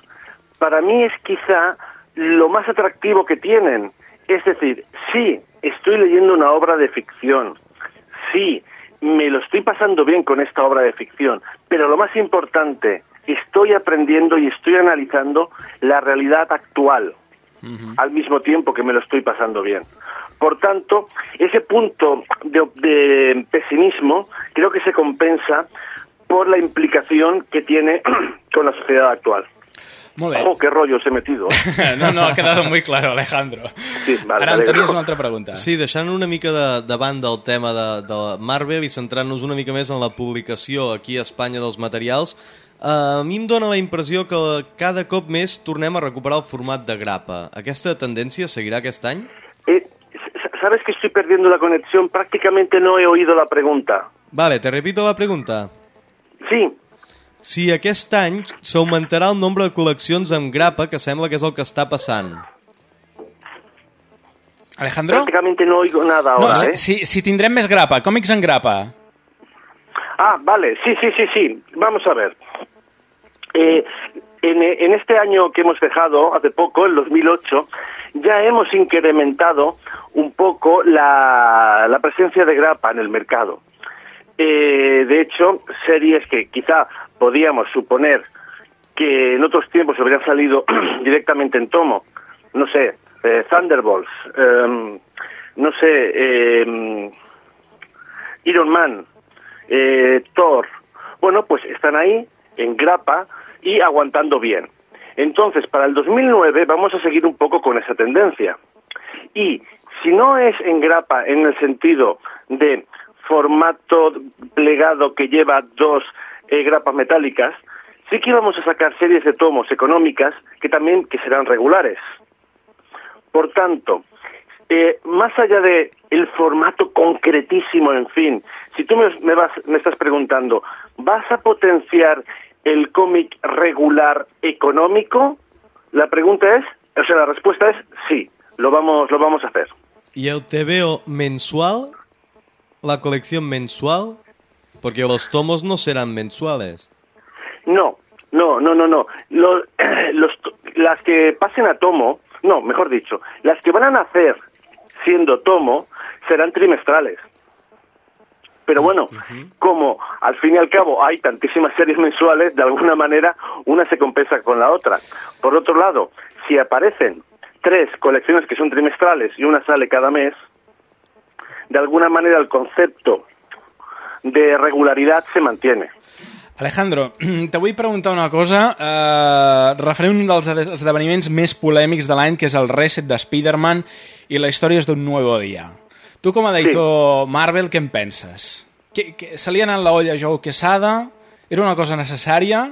para mí es quizá lo más atractivo que tienen. Es decir, sí, estoy leyendo una obra de ficción, sí, me lo estoy pasando bien con esta obra de ficción, pero lo más importante, estoy aprendiendo y estoy analizando la realidad actual al mismo tiempo que me lo estoy pasando bien. Por tanto, ese punto de, de pesimismo creo que se compensa por la implicación que tiene con la sociedad actual. Molt bé. Ojo, qué rollo os he metido. no, no, ha quedado muy claro, Alejandro. Sí, vale, Ara en tenies una altra pregunta. Sí, deixant una mica de, de banda el tema de, de Marvel i centrant-nos una mica més en la publicació aquí a Espanya dels materials, eh, a mi em dóna la impressió que cada cop més tornem a recuperar el format de grapa. Aquesta tendència seguirà aquest any? Eh, ¿Sabes que estoy perdiendo la conexión? Prácticamente no he oído la pregunta. Vale, te repito la pregunta. Sí, Si aquest any s'augmentarà el nombre de col·leccions amb grapa, que sembla que és el que està passant. Alejandro? prácticamente no oigo nada ahora, no, si, ¿eh? si, si tindrem més grapa, còmics en grapa. Ah, vale, sí, sí, sí, sí. Vamos a ver. Eh, en, en este año que hemos dejado, hace poco, el 2008, ya hemos incrementado un poco la, la presencia de grapa en el mercado. Eh, de hecho, series que quizá podíamos suponer que en otros tiempos habrían salido directamente en tomo, no sé, eh, Thunderbolts, em, no sé, em, Iron Man, eh, Thor, bueno, pues están ahí en grapa y aguantando bien. Entonces, para el 2009 vamos a seguir un poco con esa tendencia. Y si no es en grapa en el sentido de formato plegado que lleva dos eh, grapas metálicas, sí que vamos a sacar series de tomos económicas que también que serán regulares. Por tanto, eh, más allá de el formato concretísimo, en fin, si tú me, me vas, me estás preguntando, ¿vas a potenciar el cómic regular económico? La pregunta es, o sea, la respuesta es sí, lo vamos, lo vamos a hacer. ¿Y el TVO mensual? ¿La colección mensual? Porque los tomos no serán mensuales. No, no, no, no, no. Lo- los las que pasen a tomo, no, mejor dicho, las que van a nacer siendo tomo serán trimestrales. Pero bueno, como al fin y al cabo hay tantísimas series mensuales, de alguna manera una se compensa con la otra. Por otro lado, si aparecen tres colecciones que son trimestrales y una sale cada mes, de alguna manera el concepto de regularidad se mantiene. Alejandro, te vull preguntar una cosa eh, referent a un dels esdeveniments més polèmics de l'any, que és el reset de Spider-Man i la història és d'un nuevo dia. Tu, com a editor Marvel, què en penses? Que, que se li ha anat la olla a Joe Quesada? Era una cosa necessària?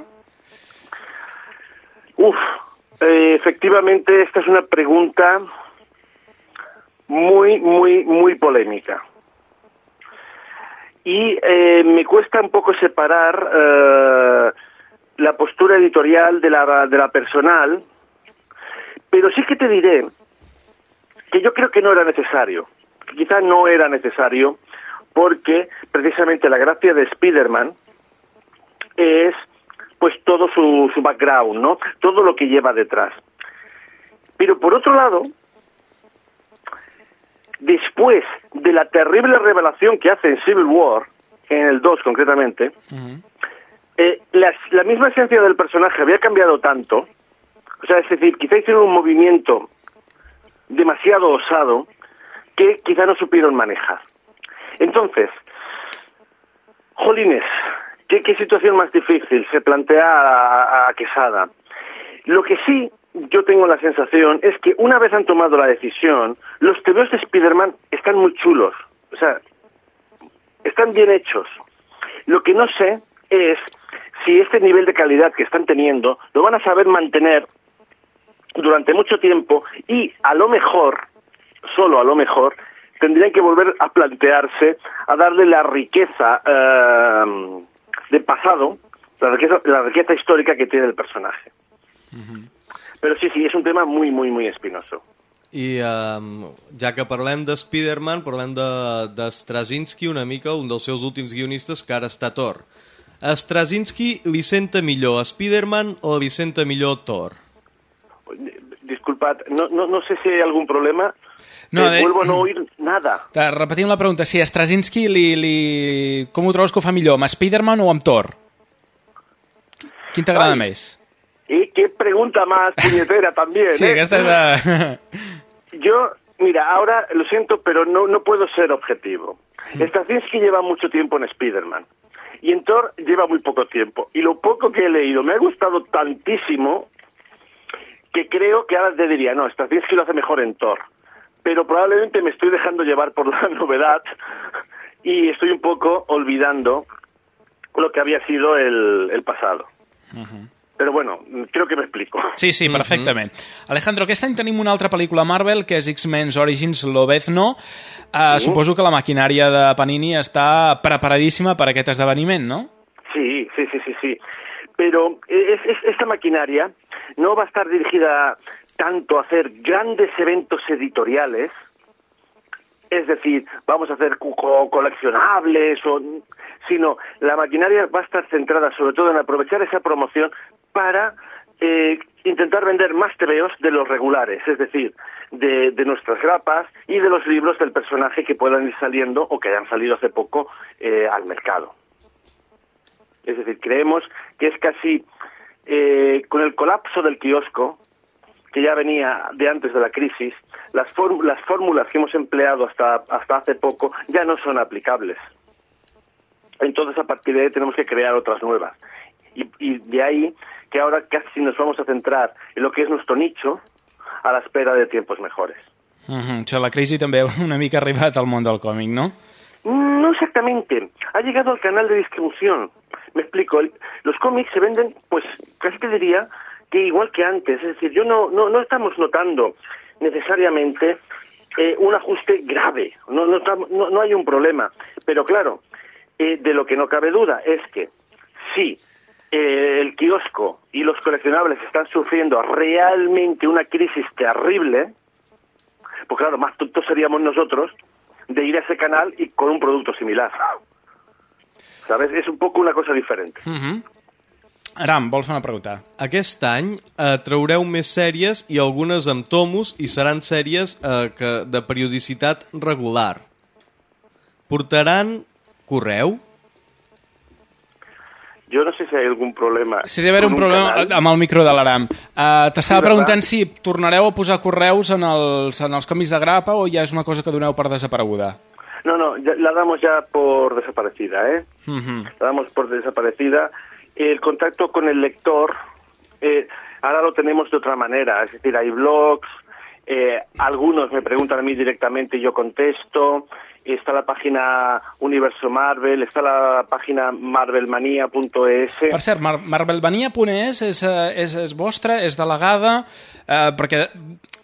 Uf, eh, efectivamente esta es una pregunta muy, muy, muy polémica. Y eh, me cuesta un poco separar eh, la postura editorial de la, de la personal, pero sí que te diré que yo creo que no era necesario. Que quizá no era necesario porque precisamente la gracia de Spider-Man es pues todo su, su background, ¿no? Todo lo que lleva detrás. Pero por otro lado, después de la terrible revelación que hace en Civil War, en el 2 concretamente, eh, la misma esencia del personaje había cambiado tanto, o sea, es decir, quizá hicieron un movimiento demasiado osado que quizá no supieron manejar. Entonces, Jolines, ¿Qué, qué situación más difícil se plantea a, a Quesada? Lo que sí yo tengo la sensación es que una vez han tomado la decisión, los tebeos de Spider-Man están muy chulos. O sea, están bien hechos. Lo que no sé es si este nivel de calidad que están teniendo lo van a saber mantener durante mucho tiempo y a lo mejor, solo a lo mejor, tendrían que volver a plantearse a darle la riqueza eh, de pasado, la riqueza, la riqueza histórica que tiene el personaje. Però sí, sí, és un tema muy, muy, muy espinoso. I um, ja que parlem de Spider-Man, parlem de, de Straczynski una mica, un dels seus últims guionistes que ara està a Thor. A Straczynski li senta millor a Spider-Man o li senta millor Thor? Disculpad, no, no, no sé si hay algún problema. No, eh, de- vuelvo a no oír nada. Te repetim la pregunta. Si a Straczynski li, li... com ho trobes que ho fa millor, amb Spider-Man o amb Thor? Quin t'agrada més? Y qué pregunta más puñetera también. Sí, ¿eh? aquesta és de... Yo, mira, ahora lo siento, pero no, no puedo ser objetivo. Straczynski lleva mucho tiempo en Spider-Man. Y en Thor lleva muy poco tiempo. Y lo poco que he leído me ha gustado tantísimo que creo que ahora te diría, no, Straczynski lo hace mejor en Thor. Pero probablemente me estoy dejando llevar por la novedad y estoy un poco olvidando lo que había sido el, el pasado. Pero bueno, creo que me explico. Sí, sí, perfectament. Alejandro, aquest any tenim una altra pel·lícula Marvel, que és X-Men Origins Lobezno. Uh, Sí. Suposo que la maquinària de Panini està preparadíssima per aquest esdeveniment, no? Sí, sí, sí, sí, sí. Pero es- es- esta maquinaria no va a estar dirigida tanto a hacer grandes eventos editoriales, es decir, vamos a hacer co- coleccionables, o, sino la maquinaria va a estar centrada sobre todo en aprovechar esa promoción para eh, intentar vender más tebeos de los regulares, es decir, de, de nuestras grapas y de los libros del personaje que puedan ir saliendo o que hayan salido hace poco eh, al mercado. Es decir, creemos que es casi eh, con el colapso del kiosco, que ya venía de antes de la crisis, las, las fórmulas que hemos empleado hasta, hasta hace poco ya no son aplicables. Entonces, a partir de ahí tenemos que crear otras nuevas. Y de ahí que ahora casi nos vamos a centrar en lo que es nuestro nicho a la espera de tiempos mejores. Uh -huh. O sigui, la crisi també una mica ha arribat al món del còmic, no? No exactamente. Ha llegado al canal de distribución. Me explico. los cómics se venden, pues casi te diría que igual que antes. Es decir, yo no, no, no estamos notando necesariamente eh, un ajuste grave. No, no, no, no hay un problema. Pero claro, eh, de lo que no cabe duda es que si eh, el kiosco y los coleccionables están sufriendo realmente una crisis terrible, pues claro, más tontos seríamos nosotros de ir a ese canal y con un producto similar. ¿Sabes? Es un poco una cosa diferente. Uh -huh. Aram, vols fer una pregunta? Aquest any eh, traureu més sèries i algunes amb tomos i seran sèries eh, que, de periodicitat regular. Portaran correu? Yo no sé si hay algún problema. Si deu haver con un problema canal. amb el micro de l'Aram. Uh, T'estava Sí, preguntant si tornareu a posar correus en els, en els còmics de grapa o ja és una cosa que doneu per desapareguda. No, no, ya- la damos ya por desaparecida, ¿eh? Uh -huh. La damos por desaparecida. El contacto con el lector, eh, ahora lo tenemos de otra manera. Es decir, hay blogs, eh, algunos me preguntan a mí directamente y yo contesto. Está la página Universo Marvel, está la página marvelmania.es. Per cert, Mar marvelmania.es és, eh, és, és vostra, és delegada, eh, perquè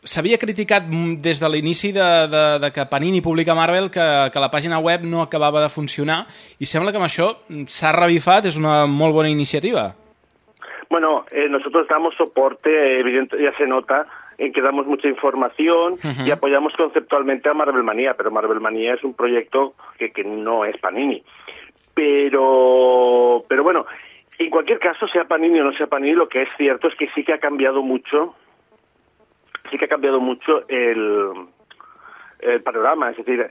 s'havia criticat des de l'inici de, de, de que Panini publica Marvel que, que la pàgina web no acabava de funcionar i sembla que amb això s'ha revifat, és una molt bona iniciativa. Bueno, eh, nosotros damos soporte, evidente, ya se nota, en que damos mucha información y apoyamos conceptualmente a Marvel Manía, pero Marvel Manía es un proyecto que, que no es Panini. Pero, pero bueno, en cualquier caso, sea Panini o no sea Panini, lo que es cierto es que sí que ha cambiado mucho, sí que ha cambiado mucho el, el panorama. Es decir,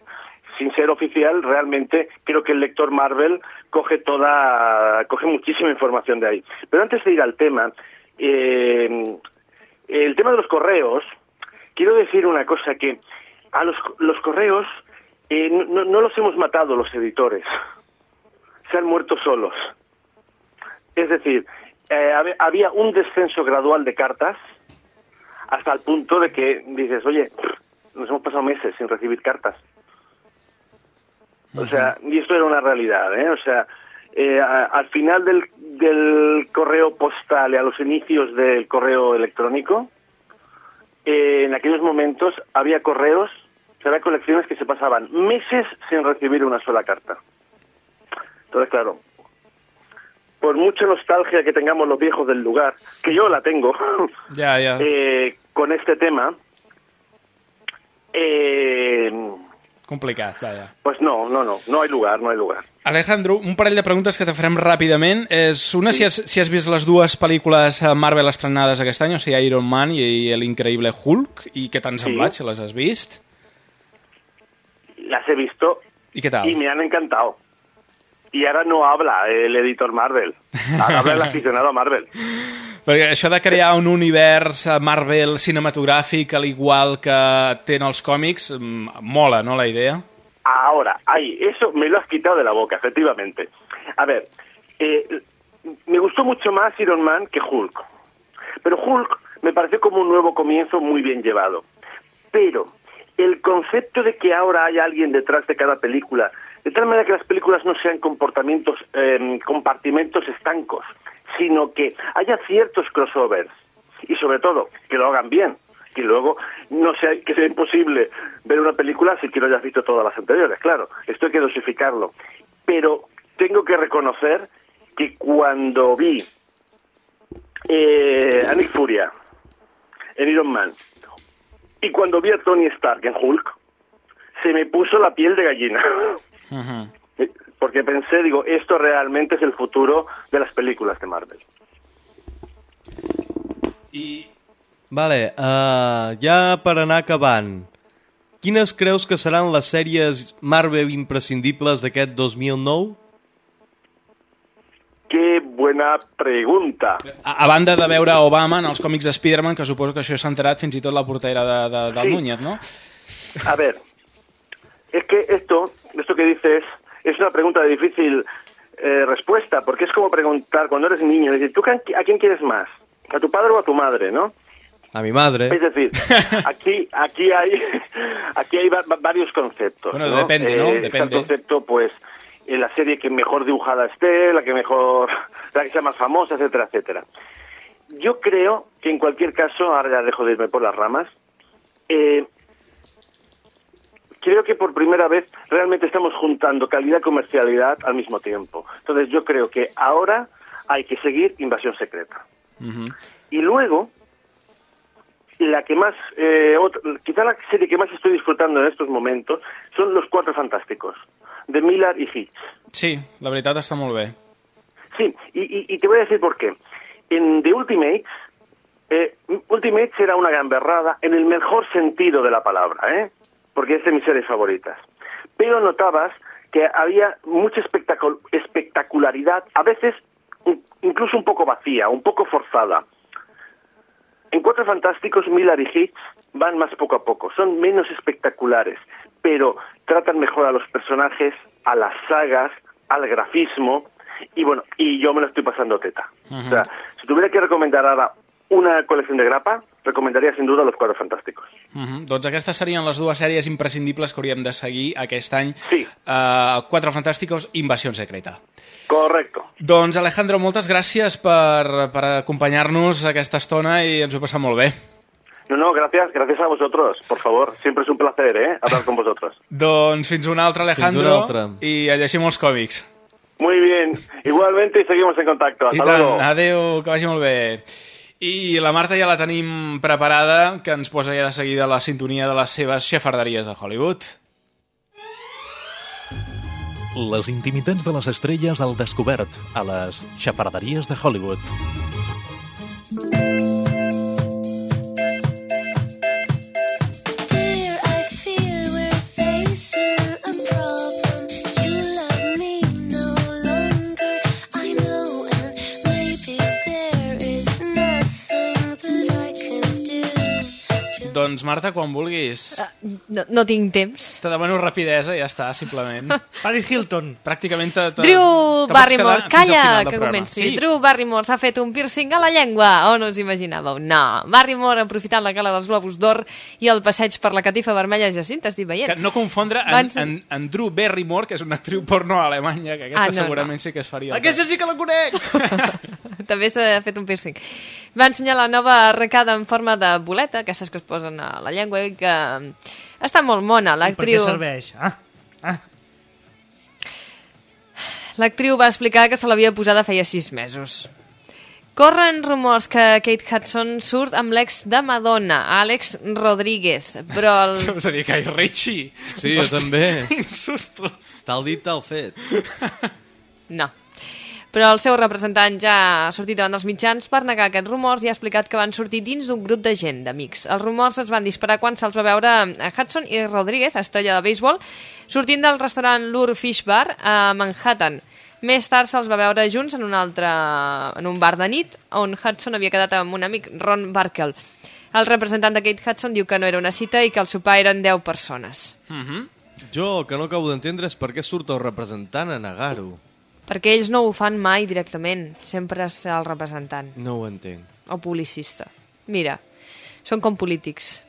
sin ser oficial, realmente creo que el lector Marvel coge toda, coge muchísima información de ahí. Pero antes de ir al tema, eh, el tema de los correos, quiero decir una cosa que a los, los correos eh, no, no los hemos matado los editores, se han muerto solos. Es decir, eh, hab- había un descenso gradual de cartas hasta el punto de que dices, oye, nos hemos pasado meses sin recibir cartas. O sea, y esto era una realidad, ¿eh? O sea, eh, a- al final del, del correo postal y a los inicios del correo electrónico, eh, en aquellos momentos había correos, había colecciones que se pasaban meses sin recibir una sola carta. Entonces, claro, por mucha nostalgia que tengamos los viejos del lugar, que yo la tengo, eh, con este tema, eh, Complicat, vaja. pues no, no, no, no hay lugar, no hay lugar. Alejandro, un parell de preguntes que te farem ràpidament. És una, si has, si has vist les dues pel·lícules eh, Marvel estrenades aquest any, o sigui, Iron Man i, i l'increïble Hulk, i què t'han semblat, si les has vist? Las he visto I què tal? y me han encantado. Y ahora no habla el editor Marvel, ahora habla el aficionado a Marvel. Perquè això de crear un univers eh, Marvel cinematogràfic al igual que tenen els còmics, mm, mola, no, la idea? Ahora, ahí, eso me lo has quitado de la boca, efectivamente. A ver, eh, me gustó mucho más Iron Man que Hulk. Pero Hulk me pareció como un nuevo comienzo muy bien llevado. Pero el concepto de que ahora hay alguien detrás de cada película, de tal manera que las películas no sean comportamientos, eh, compartimentos estancos, sino que haya ciertos crossovers y sobre todo que lo hagan bien. Y luego no sea que sea imposible ver una película si que no hayas visto todas las anteriores, claro, esto hay que dosificarlo. Pero tengo que reconocer que cuando vi eh, a Nick Furia en Iron Man y cuando vi a Tony Stark en Hulk, se me puso la piel de gallina. Eh, Porque pensé, digo, esto realmente es el futuro de las películas de Marvel. Vale, uh, ja per anar acabant, quines creus que seran les sèries Marvel imprescindibles d'aquest 2009? Qué buena pregunta. A, a banda de veure Obama en els còmics de Spider-Man, que suposo que això s'ha enterat fins i tot la portera de, de, del Sí. Núñez, no? A ver, es que esto, esto que dices, es una pregunta de difícil eh, respuesta, porque es como preguntar cuando eres niño, decir, ¿tú a quién quieres más? ¿A tu padre o a tu madre, no? A mi madre. Es decir, aquí, aquí hay, aquí hay va- va- varios conceptos. Bueno, ¿no? depende, ¿no? Eh, Depende. el concepto, pues, en la serie que mejor dibujada esté, la que mejor, la que sea más famosa, etcétera, etcétera. Yo creo que en cualquier caso, ahora ya dejo de irme por las ramas, eh, creo que por primera vez realmente estamos juntando calidad y comercialidad al mismo tiempo. Entonces yo creo que ahora hay que seguir Invasión Secreta. Y luego, la que más, eh, ot- quizá la serie que más estoy disfrutando en estos momentos son Los Cuatro Fantásticos, de Miller y Hitch. Sí, la veritat està molt bé. Sí, y, y- y te voy a decir por qué. En The Ultimates, eh, Ultimates era una gamberrada en el mejor sentido de la palabra, ¿eh? Porque es de mis series favoritas. Pero notabas que había mucha espectacu- espectacularidad, a veces in- incluso un poco vacía, un poco forzada. En Cuatro Fantásticos, Miller y Hitch van más poco a poco, son menos espectaculares, pero tratan mejor a los personajes, a las sagas, al grafismo, y bueno, y yo me lo estoy pasando teta. O sea, si tuviera que recomendar ahora una colección de grapa, recomendaría sin duda Los Cuatro Fantásticos. Uh -huh. Doncs aquestes serien les dues sèries imprescindibles que hauríem de seguir aquest any. Sí. Uh, Quatre Fantàsticos, Invasió Secreta. Correcto. Doncs, Alejandro, moltes gràcies per, per acompanyar-nos aquesta estona i ens ho passat molt bé. No, no, gracias, gracias a vosotros, por favor. Siempre es un placer, ¿eh? Hablar con vosotros. Doncs fins una altra, Alejandro, una altra. i a llegir molts còmics. Muy bien, igualmente y seguimos en contacto. I Hasta tant, luego. adeu, que vagi molt bé. I la Marta ja la tenim preparada, que ens posa ja de seguida la sintonia de les seves xafarderies de Hollywood. Les intimitats de les estrelles al descobert a les xafarderies de Hollywood. Doncs, Marta, quan vulguis. No, no tinc temps. Te demano rapidesa i ja està, simplement. Paris Hilton. Pràcticament te, te, Drew te Barrymore, calla, que programa. comenci. Sí, Drew Barrymore s'ha fet un piercing a la llengua, on us imaginàveu? No. Barrymore, aprofitant la gala dels Globus d'Or i el passeig per la catifa vermella Jacint, t'estic veient. que no confondre Van en, ser- en, en Drew Barrymore, que és una actriu porno alemanya, que aquesta Ah, no, segurament no. sí que es faria. Aquesta sí que la conec! També s'ha fet un piercing. Va ensenyar la nova arracada en forma de boleta, aquestes que es posen a la llengua, i que està molt mona. Per què L'actriu serveix? Ah, ah. l'actriu va explicar que se l'havia posada feia sis mesos. Corren rumors que Kate Hudson surt amb l'ex de Madonna, Àlex Rodríguez, però el... És a dir, Guy Ritchie. Sí, jo també. Quin susto. Tal dit, tal fet. No. Però el seu representant ja ha sortit davant dels mitjans per negar aquests rumors i ha explicat que van sortir dins d'un grup de gent, d'amics. Els rumors es van disparar quan se'ls va veure a Hudson i Rodríguez, estrella de béisbol, sortint del restaurant Lure Fish Bar a Manhattan. Més tard se'ls va veure junts en un altre en un bar de nit on Hudson havia quedat amb un amic, Ron Barkel. El representant de Kate Hudson diu que no era una cita i que el sopar eren 10 persones. Mm -hmm. Jo el que no acabo d'entendre és per què surt el representant a negar-ho. Perquè ells no ho fan mai directament, sempre és el representant. No ho entenc. o publicista. Mira, són com polítics.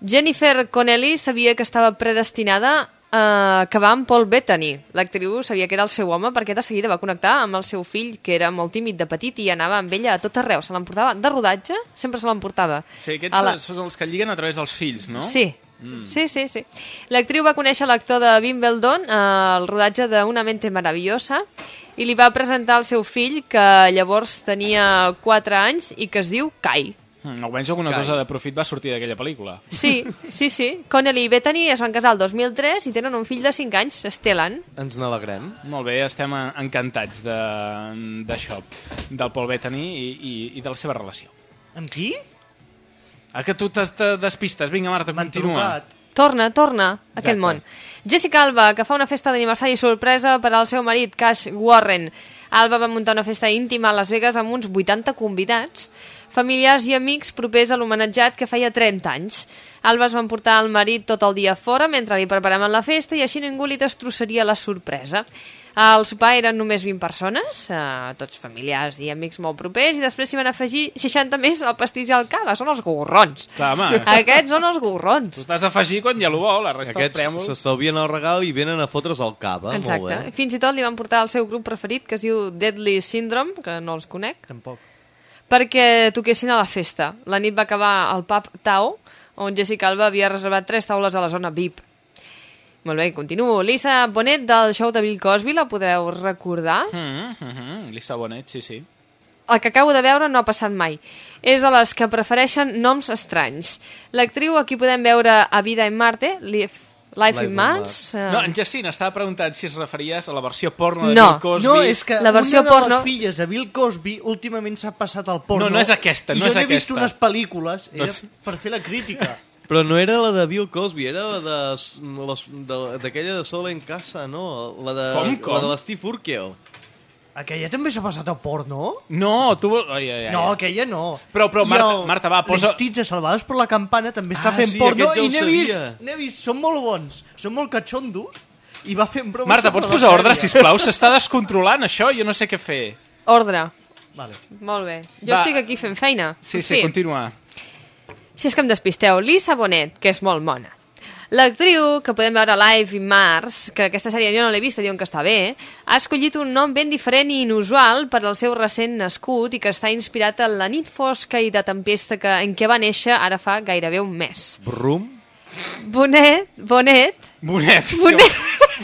Jennifer Connelly sabia que estava predestinada a acabar amb Paul Bettany. L'actriu sabia que era el seu home perquè de seguida va connectar amb el seu fill, que era molt tímid de petit i anava amb ella a tot arreu. Se l'emportava de rodatge, sempre se l'emportava. Sí, aquests la- són els que lliguen a través dels fills, no? Sí, sí, sí, sí. L'actriu va conèixer l'actor de Wimbledon al rodatge de Una mente maravillosa i li va presentar el seu fill, que llavors tenia 4 anys i que es diu Kai. Mm, almenys alguna Cai. cosa de profit va sortir d'aquella pel·lícula. Sí, sí, sí. Connelly i Bethany es van casar el 2003 i tenen un fill de 5 anys, Stellan. Ens n'alegrem. Molt bé, estem eh, encantats de- d'això, del Paul Bettany i, i, i de la seva relació. Amb qui? Ah, que tu te despistes. Vinga, Marta, continua. Torna, torna, aquell Exacte. món. Jessica Alba, que fa una festa d'aniversari sorpresa per al seu marit, Cash Warren. Alba va muntar una festa íntima a Las Vegas amb uns 80 convidats, familiars i amics propers a l'homenatjat que feia 30 anys. Alba es va emportar el marit tot el dia fora mentre li preparaven la festa i així ningú li destrossaria la sorpresa. Al sopar eren només 20 persones, eh, tots familiars i amics molt propers, i després s'hi van afegir 60 més al pastís i al cava. Són els gorrons. Clar, home. Aquests són els gorrons. Tu t'has d'afegir quan ja l'ho vol, la resta dels Aquests prèmols... s'estalvien el regal i venen a fotre's el cava. Exacte. Molt bé. Fins i tot li van portar el seu grup preferit, que es diu Deadly Syndrome, que no els conec, Tampoc. perquè toquessin a la festa. La nit va acabar al pub Tao, on Jessica Alba havia reservat tres taules a la zona VIP. Molt bé, continuo. Lisa Bonet del show de Bill Cosby, la podreu recordar? Mm -hmm. Lisa Bonet, sí, sí. El que acabo de veure no ha passat mai. És a les que prefereixen noms estranys. L'actriu, aquí podem veure a Vida en Marte, Life, Life, Life in Mars... eh, No, en Jacint estava preguntant si es referies a la versió porno de No. Bill Cosby. No, és que La versió una de porno- les filles de Bill Cosby últimament s'ha passat al porno. No, no és aquesta, i no jo és n'he vist aquesta. unes pel·lícules, era Doncs- per fer la crítica. Però no era la de Bill Cosby, era la de les- de- d'aquella de, Solo en Casa, no? La de, Com, com? La de l'Steve Urkel. Aquella també s'ha passat al porno? No, tu... Ai, ai, ai. No, aquella no. Però- però, Marta- el Marta, va, posa- Les Titze salvades per la campana també està Ah, fent sí, porno ja i n'he vist, n'he vist, són molt bons, són molt catxondos i va fent bromes Marta, pots posar ordre, sisplau? S'està descontrolant, això? Jo no sé què fer. Ordre. Vale. Molt bé. Jo Va. estic aquí fent feina. Sí, sí, fi. continua. Si és que em despisteu, Lisa Bonet, que és molt mona. L'actriu, que podem veure live in Mars, que aquesta sèrie jo no l'he vista, diuen que està bé, ha escollit un nom ben diferent i inusual per al seu recent nascut i que està inspirat en la nit fosca i de tempesta que, en què va néixer ara fa gairebé un mes. Brum? Bonet, Bonet, Bonet. Bonet.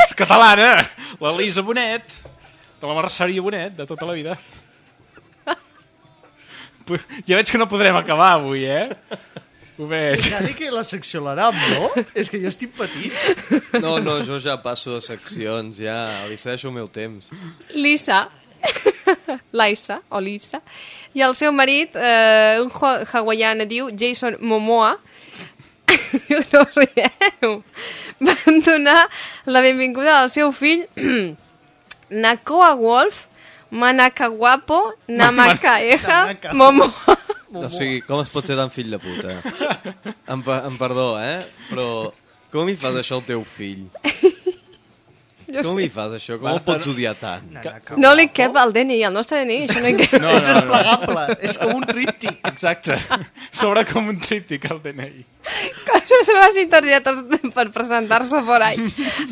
És catalana. La Lisa Bonet. De la merceria Bonet, de tota la vida. Ja veig que no podrem acabar avui, eh? Ho veig. Ja dic que la secció l'Aram, no? És que jo estic petit. No, no, jo ja passo a seccions, ja li cedeixo el meu temps. Lisa, Laisa, o Lisa, i el seu marit, eh, un ha- hawaià diu Jason Momoa, no rieu, van donar la benvinguda al seu fill Nakoa Wolf, Manakawapo, Namakaeha, Tanaka. Momoa. O sigui, com es pot ser tan fill de puta? Em, em perdó, eh? Però com li fas això al teu fill? Jo com li fas això? Com el pots odiar tant? No li cap al DNI, al nostre DNI, això no hi cap. No, no, no. Desplegable. És com un tríptic. Exacte. Sobre com un tríptic al DNI. Coses seves i targetes per presentar-se por ahí.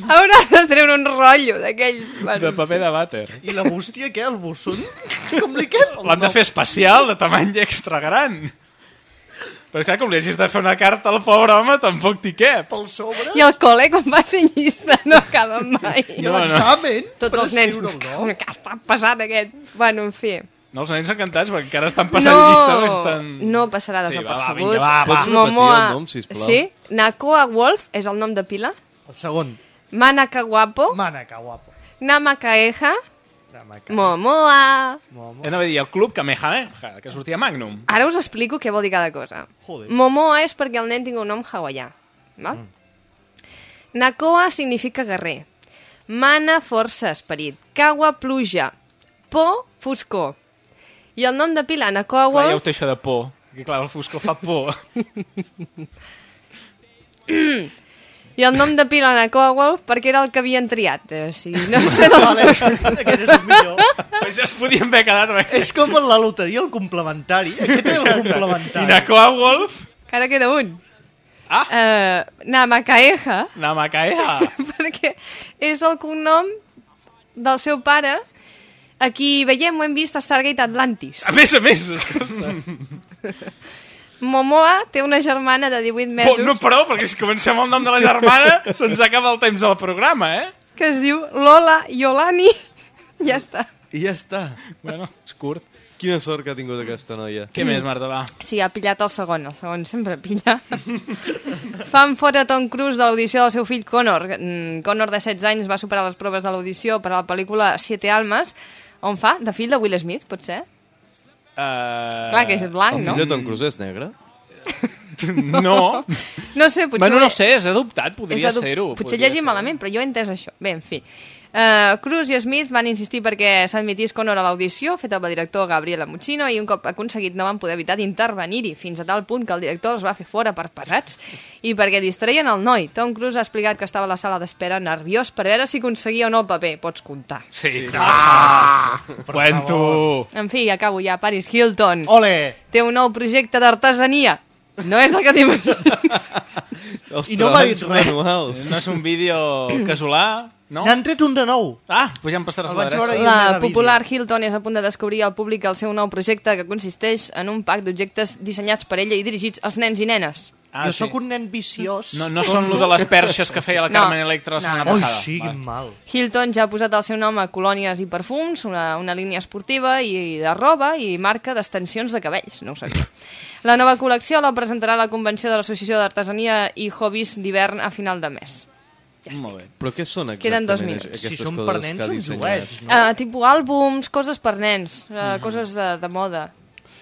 Haurà de treure un rotllo d'aquells... De paper de vàter. I la bústia, què? El busson? Com li cap? L'han de fer especial, de tamany extra gran. Però clar, com li hagis de fer una carta al pobre home, tampoc t'hi cap. Pel sobre? I el col·le, com va ser llista, no acaba mai. I l'examen? Tots per els nens... no? Què està passant aquest? Bueno, en fi. No, els nens encantats, perquè encara estan passant llista. No, Estan... no passarà Sí, va, va, desapercebut. vinga, va, va. Pots repetir Momoa... el nom, sisplau? Sí? Nakoa Wolf és el nom de pila. El segon. Manaka Guapo. Manaka guapo. Namakaeja. Momoa. He anava a dir el club Kamehameha, que sortia Magnum. Ara us explico què vol dir cada cosa. Joder. Momoa és perquè el nen tingui un nom hawaià. Val? Nakoa significa guerrer. Mana, força, esperit. Kawa, pluja. Po, foscor. I el nom de pila, Nakoa Clar, ja ho té això de por. Que clar, el foscor fa por. i el nom de pila, Nakoa Wolf, perquè era el que havien triat. Eh, O sigui, no sé d'on... Vale, aquest és el millor. Però ja es podien haver quedat amb aquest. És com la loteria, el complementari. Aquest és el I complementari. Nakoa Wolf, Encara queda un. Ah. Uh, Namakaeja, Namakaeha. perquè és el cognom del seu pare. Aquí veiem, ho hem vist a Stargate Atlantis. A més a més. Momoa té una germana de 18 Po, mesos no, però, perquè si comencem el nom de la germana, se'ns acaba el temps del programa, eh? que es diu Lola Yolani. ja està. I ja està. Bueno, és curt. Quina sort que ha tingut aquesta noia. Què més, Marta, va? Sí, ha pillat el segon. El segon sempre pilla. Fan fora Tom Cruise de l'audició del seu fill Connor. Mm, Connor, de 16 anys, va superar les proves de l'audició per a la pel·lícula Siete Almas, on fa de fill de Will Smith, pot ser? Uh... Clar, que és blanc, El no? fill de Tom Cruise és negre? No. No sé, potser... Bueno, no sé, és adoptat, podria ser-ho. Potser llegim ser-ho. malament, però jo he entès això. Bé, en fi. Uh, Cruz i Smith van insistir perquè s'admitís Connor a l'audició, feta pel director Gabriele Muccino, i un cop aconseguit no van poder evitar d'intervenir-hi, fins a tal punt que el director els va fer fora per pesats i perquè distreien el noi. Tom Cruise ha explicat que estava a la sala d'espera nerviós per veure si aconseguia o no el paper. Pots comptar. Sí, sí. Ah, Cuento. En fi, acabo ja. Paris Hilton. Ole! Té un nou projecte d'artesania. No és el que t'imagines. I no m'ha dit res. manuals. No és un vídeo casolà, no? N'han tret un de nou. Ah, doncs ja em passaràs l'adreça. La popular Hilton és a punt de descobrir al públic el seu nou projecte que consisteix en un pack d'objectes dissenyats per ella i dirigits als nens i nenes. Ah, jo sí. sóc un nen viciós. No, no són lo de les perxes que feia la No, Carmen Electra la setmana no. Ui, passada. sí, Va. mal. Hilton ja ha posat el seu nom a colònies i perfums, una, una línia esportiva i de roba i marca d'extensions de cabells, no ho sabia. La nova col·lecció la presentarà a la convenció de l'Associació d'Artesania i Hobbies d'hivern a final de mes. Molt bé. Però què són exactament Queden dos aquestes minuts. Si coses són per nens, que ha són dissenyat? joguets, no? Uh, tipus àlbums, coses per nens, uh, coses de, de moda,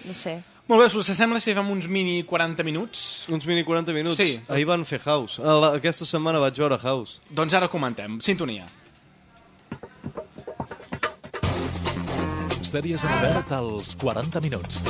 no sé. Molt bé, us sembla si fem uns mini 40 minuts? Uns mini 40 minuts? Sí. Ahir van fer House. La- Aquesta setmana vaig veure House. Doncs ara comentem. Sintonia. Sèries en obert als 40 minuts.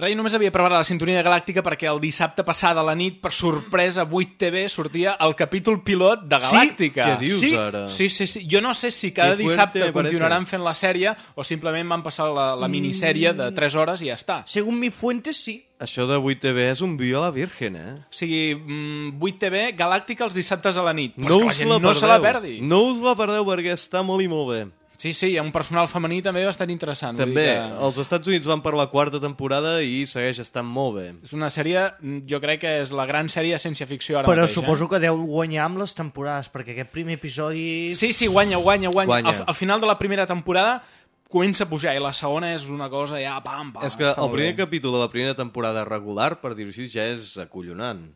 Rai només havia preparat la sintonia galàctica perquè el dissabte passat a la nit, per sorpresa, 8TV sortia el capítol pilot de Sí? Galàctica. Què dius Sí? ara? Sí, sí, sí. Jo no sé si cada fuerte, dissabte parece. continuaran fent la sèrie o simplement van passar la, la minissèrie de 3 hores i ja està. Según mi fuente, sí. Això de 8TV és un vió a la virgen, eh? O sigui, mm, 8TV, Galàctica els dissabtes a la nit. Però No la us gent la no perdeu. se la perdi. No us la perdeu perquè està molt i molt bé. Sí, sí, hi ha un personal femení també bastant interessant. vull També, dir que els Estats Units van per la quarta temporada i segueix estant molt bé. És una sèrie, jo crec que és la gran sèrie de ciència-ficció ara Però mateix. suposo eh? que deu guanyar amb les temporades, perquè aquest primer episodi... Sí, sí, guanya, guanya, guanya. Guanya. Al, al final de la primera temporada comença a pujar i la segona és una cosa ja pam, pam. és que el primer bé. capítol de la primera temporada regular, per dir-ho així, ja és acollonant.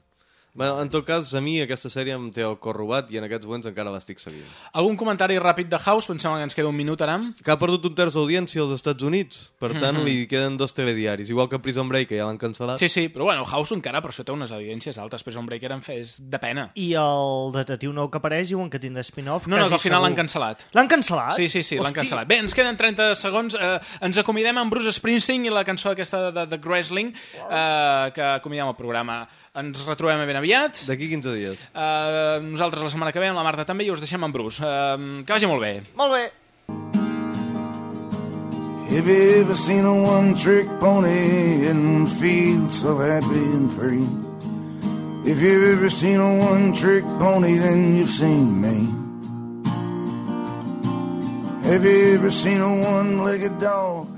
Bé, En tot cas, a mi aquesta sèrie em té el cor robat i en aquests moments encara l'estic seguint. Algun comentari ràpid de House? Pensem que ens queda un minut, Aram. Que ha perdut un terç d'audiència als Estats Units, per tant Mhm. li queden dos telediaris, igual que Prison Break, que ja l'han cancel·lat. Sí, sí, però bueno, House encara per això té unes audiències altes, Prison Break eren fes de pena. I el detectiu nou que apareix diuen que tindrà spin-off. No, no, al final l'han cancel·lat. L'han cancel·lat? Sí, sí, sí, l'han cancel·lat. Bé, ens queden 30 segons. Eh, ens acomidem amb Bruce Springsteen i la cançó aquesta de The Wrestling, eh, que acomidem el programa. Ens retrobem ben aviat. D'aquí 15 dies. Eh, nosaltres la setmana que ve, amb la Marta també, i us deixem amb Bruce. Eh, que vagi molt bé. Molt bé. Have you ever seen a one trick pony and feel so happy and free? If you've ever seen a one trick pony, then you've seen me. Have you ever seen a one legged dog